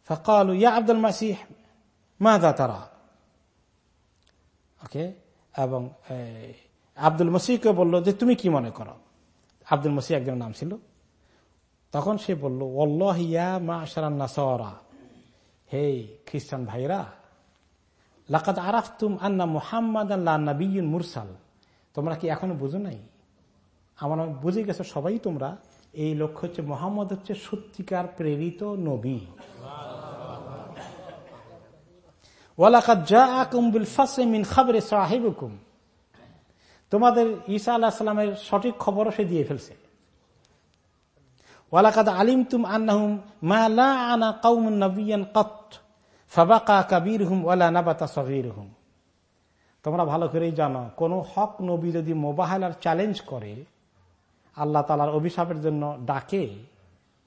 ফকাল, ইয়া আব্দুল মাসিহ মাদা তারা? ওকে এবং আব্দুল মসিহকে বলল যে, তুমি কি মনে করো? আব্দুল মসিহ একজন নাম ছিল। তখন সে বলল ওল্লাহিয়া মা আশারান্না হে খ্রিস্টান ভাইরা লাকাত আরাফতুম আন্না মুহাম্মদ আল্লাহ মুরসাল। তোমরা কি এখনও বুঝো নাই? আমার বুঝে গেছো সবাই তোমরা, এই লক্ষ্য হচ্ছে মোহাম্মদ হচ্ছে সত্যিকার প্রেরিত নবী। তোমাদের ঈসা আল্লাহ সাল্লামের সঠিক খবরও সে দিয়ে ফেলছে। ওয়ালাকাদ আলিম তুম আন্নাহুম মালা আনা কাউমুন নবিয়ান কত, ফাবাকা কাবির হুম ওয়ালা নাবাতা সবির হুম তোমরা ভালো করেই জানো, কোন হক নবী যদি মোবাহালার চ্যালেঞ্জ করে, আল্লাহ তালার অভিশাপের জন্য ডাকে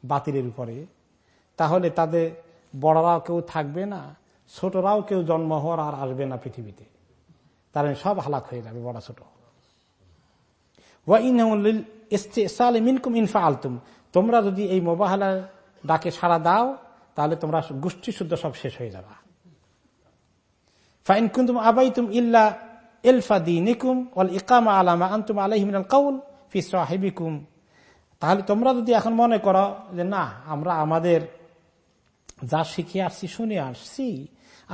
বাতিলের উপরে, তাহলে তাদের বড়রাও কেউ থাকবে না। ছোটরাও কেউ জন্ম হওয়ার আর আসবে না পৃথিবীতে। তার সব হালাক হয়ে যাবে, বড় ছোট। তোমরা যদি এই মোবাহালার ডাকে সাড়া দাও, তাহলে তোমরা গোষ্ঠী শুদ্ধ সব শেষ হয়ে যাবা। ফাইন কুন্তুম আবাই তুম ইল্লা এলফা দি নিকুম অল ইকামা আলামা আন্তুম আলহিমিনাল কাউল ফি সাহেবিকুম। তাহলে তোমরা যদি এখন মনে করো যে, না, আমরা আমাদের যা শিখে আসছি, শুনে আসছি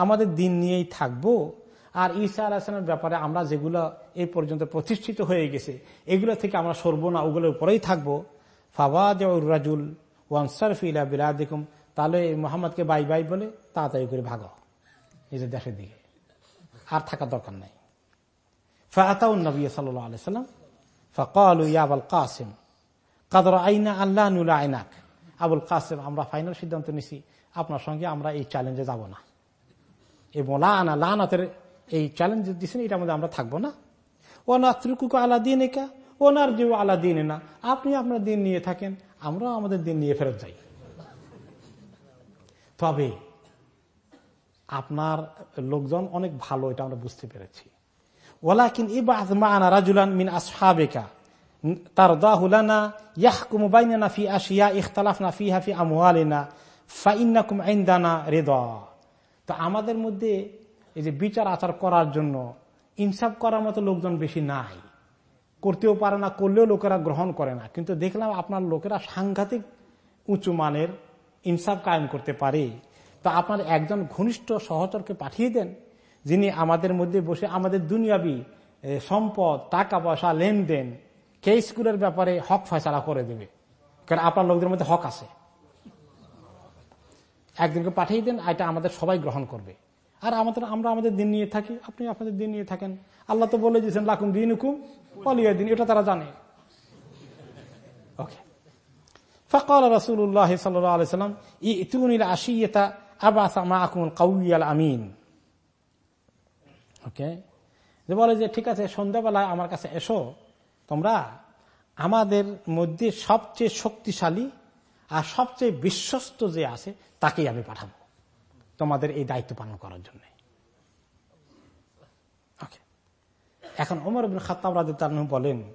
আমাদের দিন নিয়েই থাকব। আর ঈসা আলাহামের ব্যাপারে আমরা যেগুলো এই পর্যন্ত প্রতিষ্ঠিত হয়ে গেছে, এগুলো থেকে আমরা সরব না, ওগুলোর উপরেই থাকব। ফাবাদ রাজুল ওয়ানসারফিলা বিলা দেখুম তাহলে মোহাম্মদকে বাই বাই বলে তাড়াতাড়ি করে ভাগো। নিজের দেশের দিকে। আর থাকার দরকার নাই। আল্লাহ আবুল আমরা ফাইনাল সিদ্ধান্ত নিছি, আপনার সঙ্গে আমরা এই চ্যালেঞ্জে যাব না। এই মোলানা লানাতের এই চ্যালেঞ্জ দিচ্ছেন এটার মধ্যে আমরা থাকব না। ও না ত্রিকুক আলা দিন একা ওনার যে আলা দিন না আপনি আপনার দিন নিয়ে থাকেন, আমরাও আমাদের দিন নিয়ে ফেরত যাই। তবে আপনার লোকজন অনেক ভালো, এটা আমরা বুঝতে পেরেছি। ওলাকিন ইবাদ মানা রাজুলান মিন আসহাবেকা। তার দাহুলানা ইয়াহকুম বাইনা ফি আসিয়া আশিয়া, ইখতালাফনা ফি হাফি আমওয়ালিনা ফাইন্নাকুম আইন্দানা রেদা। তো আমাদের মধ্যে এই যে বিচার আচার করার জন্য ইনসাফ করার মতো লোকজন বেশি নাই। করতেও পারে না, করলেও লোকেরা গ্রহণ করে না। কিন্তু দেখলাম আপনার লোকেরা সাংঘাতিক উঁচু মানের ইনসাফ কায়েম করতে পারে। তো আপনার একজন ঘনিষ্ঠ সহচরকে পাঠিয়ে দেন, যিনি আমাদের মধ্যে বসে আমাদের দুনিয়াবি সম্পদ টাকা পয়সা লেনদেন কেসগুলোর ব্যাপারে হক ফয়সালা করে দেবে। কারণ আপনার লোকদের মধ্যে হক আছে। একদিনকে পাঠিয়ে দেন, এটা আমাদের সবাই গ্রহণ করবে। আর আমাদের, আমরা আমাদের দিন নিয়ে থাকি, আপনি আপনাদের দিন নিয়ে থাকেন। আল্লাহ তো বলে দিয়েছেন, লাকুম দিন হুকুম পলিয়া দিন এটা তারা জানে। ওকে আমিন ওকে বলে যে, ঠিক আছে, সন্ধ্যাবেলায় আমার কাছে এসো, তোমরা আমাদের মধ্যে সবচেয়ে শক্তিশালী আর সবচেয়ে বিশ্বস্ত যে আছে, তাকেই আমি পাঠাবো। তোমাদের এই দায়িত্ব পালন করার জন্য। এখন ওমর খাতাব রাজু বলেন,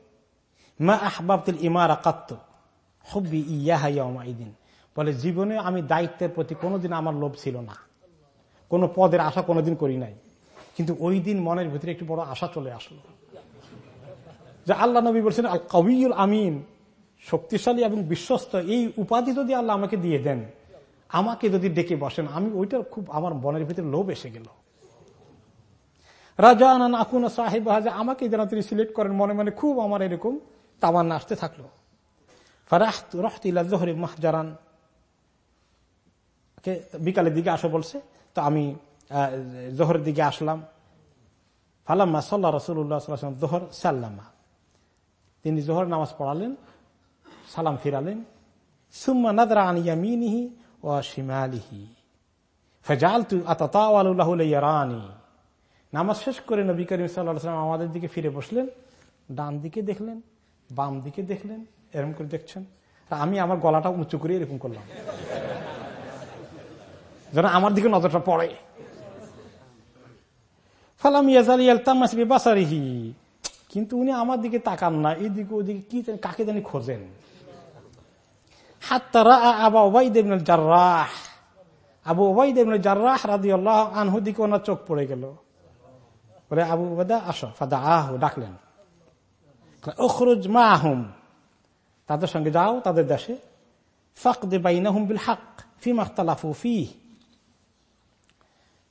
মা আহবাবতুল ইমার আকাত্ত হব্বি ইয়াহাইদিন বলে, জীবনে আমি দায়িত্বের প্রতি কোনোদিন আমার লোভ ছিল না। কোনো পদের আশা কোনোদিন করি নাই। কিন্তু ওই দিন মনের ভিতরে একটু বড় আশা চলে আসলো। যে আল্লাহ নবী বলছেন আল কবিউল আমিন। শক্তিশালী এবং বিশ্বস্ত, এই উপাধি যদি আল্লাহ আমাকে দিয়ে দেন, আমাকে যদি ডেকে বসেন, আমি ওইটার খুব আমার মনের ভিতরে লোভ এসে গেল। রাজা আনান আকুন সাহেব আমাকে যেন তিনি সিলেক্ট করেন, মনে মনে খুব আমার এরকম তামান্না আসতে থাকল। মাহজারান। বিকালের দিকে আসো বলছে, তো আমি জোহরের দিকে আসলাম। ফালাম্মা সাল্লাহ রসুল্লাহ জোহর সাল্লামা। তিনি জোহর নামাজ পড়ালেন। সালাম ফিরালেন। সুম্মা নাদরা আনিয়া মিনিহি ও শিমালিহি। ফেজাল তু আতানি নামাজ শেষ করে নবী করিম সাল্লাম আমাদের দিকে ফিরে বসলেন। ডান দিকে দেখলেন, বাম দিকে দেখলেন, এরকম করে দেখছেন। আমি আমার গলাটা উঁচু করে এরকম করলাম। যেন আমার দিকে নজরটা পড়ে। ফালাম ইয়াজাল কিন্তু উনি আমার দিকে তাকান না, এদিকে ওদিকে কি কাকে জানি খোঁজেন। হাত্তারা আবা ওবাইদেবন জার্রাহ আবু ওবাইদেবন জার্রাহ রাদি আল্লাহ আনহু দিকে ওনার চোখ পড়ে গেল। বলে আবু ওবাদা আসো ফাদা আহ ডাকলেন। ওখরুজ মা আহম তাদের সঙ্গে যাও, তাদের দেশে। ফাক দে বাইনাহুম বিল হাক ফি মাখতালাফু ফি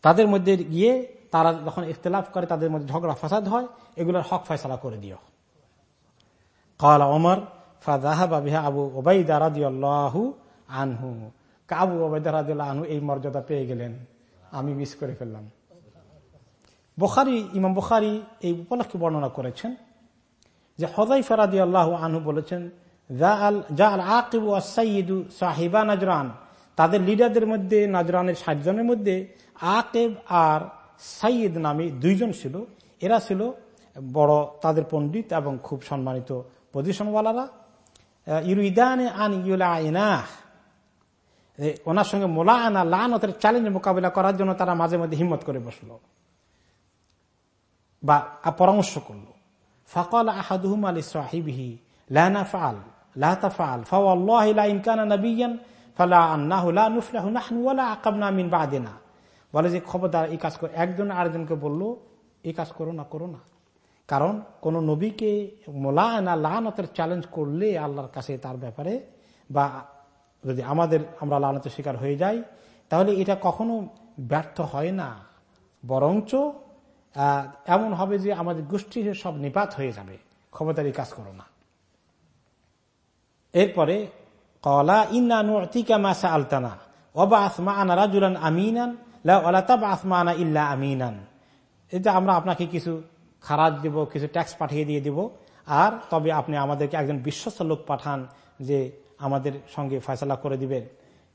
তাদের মধ্যে গিয়ে তারা যখন ইখতলাফ করে, তাদের মধ্যে ঝগড়া, ফাসাদ হয়, এগুলোর হক ফয়সলা করে দিও। কাল ওমর ফাদাহাবিহা আবু ওবাইদা রাদিয়াল্লাহু আনহু। কাবু ওবাইদা রাদিয়াল্লাহু আনহু এই মর্যাদা পেয়ে গেলেন। আমি মিস করে ফেললাম। বুখারি, ইমাম বুখারি এই উপলক্ষে বর্ণনা করেছেন যে হদাই ফেরাদি আল্লাহ আনহু বলেছেন সাহিবা নাজরান। তাদের লিডারদের মধ্যে, নাজরানের সাতজনের মধ্যে আকেব আর সাইদ নামে দুইজন ছিল। এরা ছিল বড় তাদের পণ্ডিত এবং খুব সম্মানিত পজিশনওয়ালারা। আন ওনার সঙ্গে মোলা আনা লানতের চ্যালেঞ্জ মোকাবিলা করার জন্য তারা মাঝে মধ্যে হিম্মত করে বসল। বা পরামর্শ করল। ফকল আহাদুহুম আলী সাহিবিহি লানা ফাল লা তাফাল ফাওয়াল্লাহি লা ইন কানা নাবিয়ান, ফালা আন্নাহু লা নুফলাহু নাহনু ওয়ালা আকাবনা মিন বাদিনা। বলে যে কাজ একজন আরেকজনকে বলল, এই কাজ করো না করো না। কারণ কোন নবীকে মোলায়না লানতের চ্যালেঞ্জ করলে আল্লাহর কাছে তার ব্যাপারে বা যদি আমাদের আমরা লানতের শিকার হয়ে যাই, তাহলে এটা কখনো ব্যর্থ হয় না। বরঞ্চ এমন হবে যে আমাদের গোষ্ঠীর সব নিপাত হয়ে যাবে। ক্ষমতারই কাজ করো না। এরপরে, কলা ইন্না নুতিকা মাসা আলতানা অবা আসমা আনা রাজুলান আমিনান আসমা আনা ইল্লা আমিনান। যে আমরা আপনাকে কিছু খারাজ দিব, কিছু ট্যাক্স পাঠিয়ে দিয়ে দিব। আর তবে আপনি আমাদেরকে একজন বিশ্বস্ত লোক পাঠান যে আমাদের সঙ্গে ফয়সলা করে দিবেন।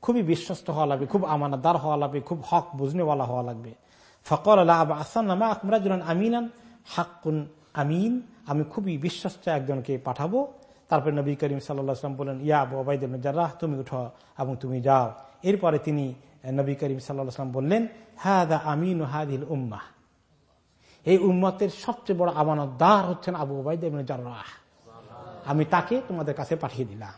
খুবই বিশ্বস্ত হওয়া লাগবে, খুব আমানাদার হওয়া লাগবে, খুব হক বুঝনেওয়ালা হওয়া লাগবে। ফকর আল্লাহ আসান্নামা আকমরাজুলান আমিনান, হাক্কুন আমিন। আমি খুবই বিশ্বস্ত একজনকে পাঠাবো। তারপরে নবী করিম সাল্লাম বলেন ইয়া আবু জারাহ, তুমি উঠো এবং তুমি যাও। এরপরে তিনি নবী করিম সাল্লাম বললেন হ্যাঁ দা আমিন হাদিল উম্মাহ। এই উম্মতের সবচেয়ে বড় আমানতদার হচ্ছেন আবু ওবায়দ আমি তাকে তোমাদের কাছে পাঠিয়ে দিলাম।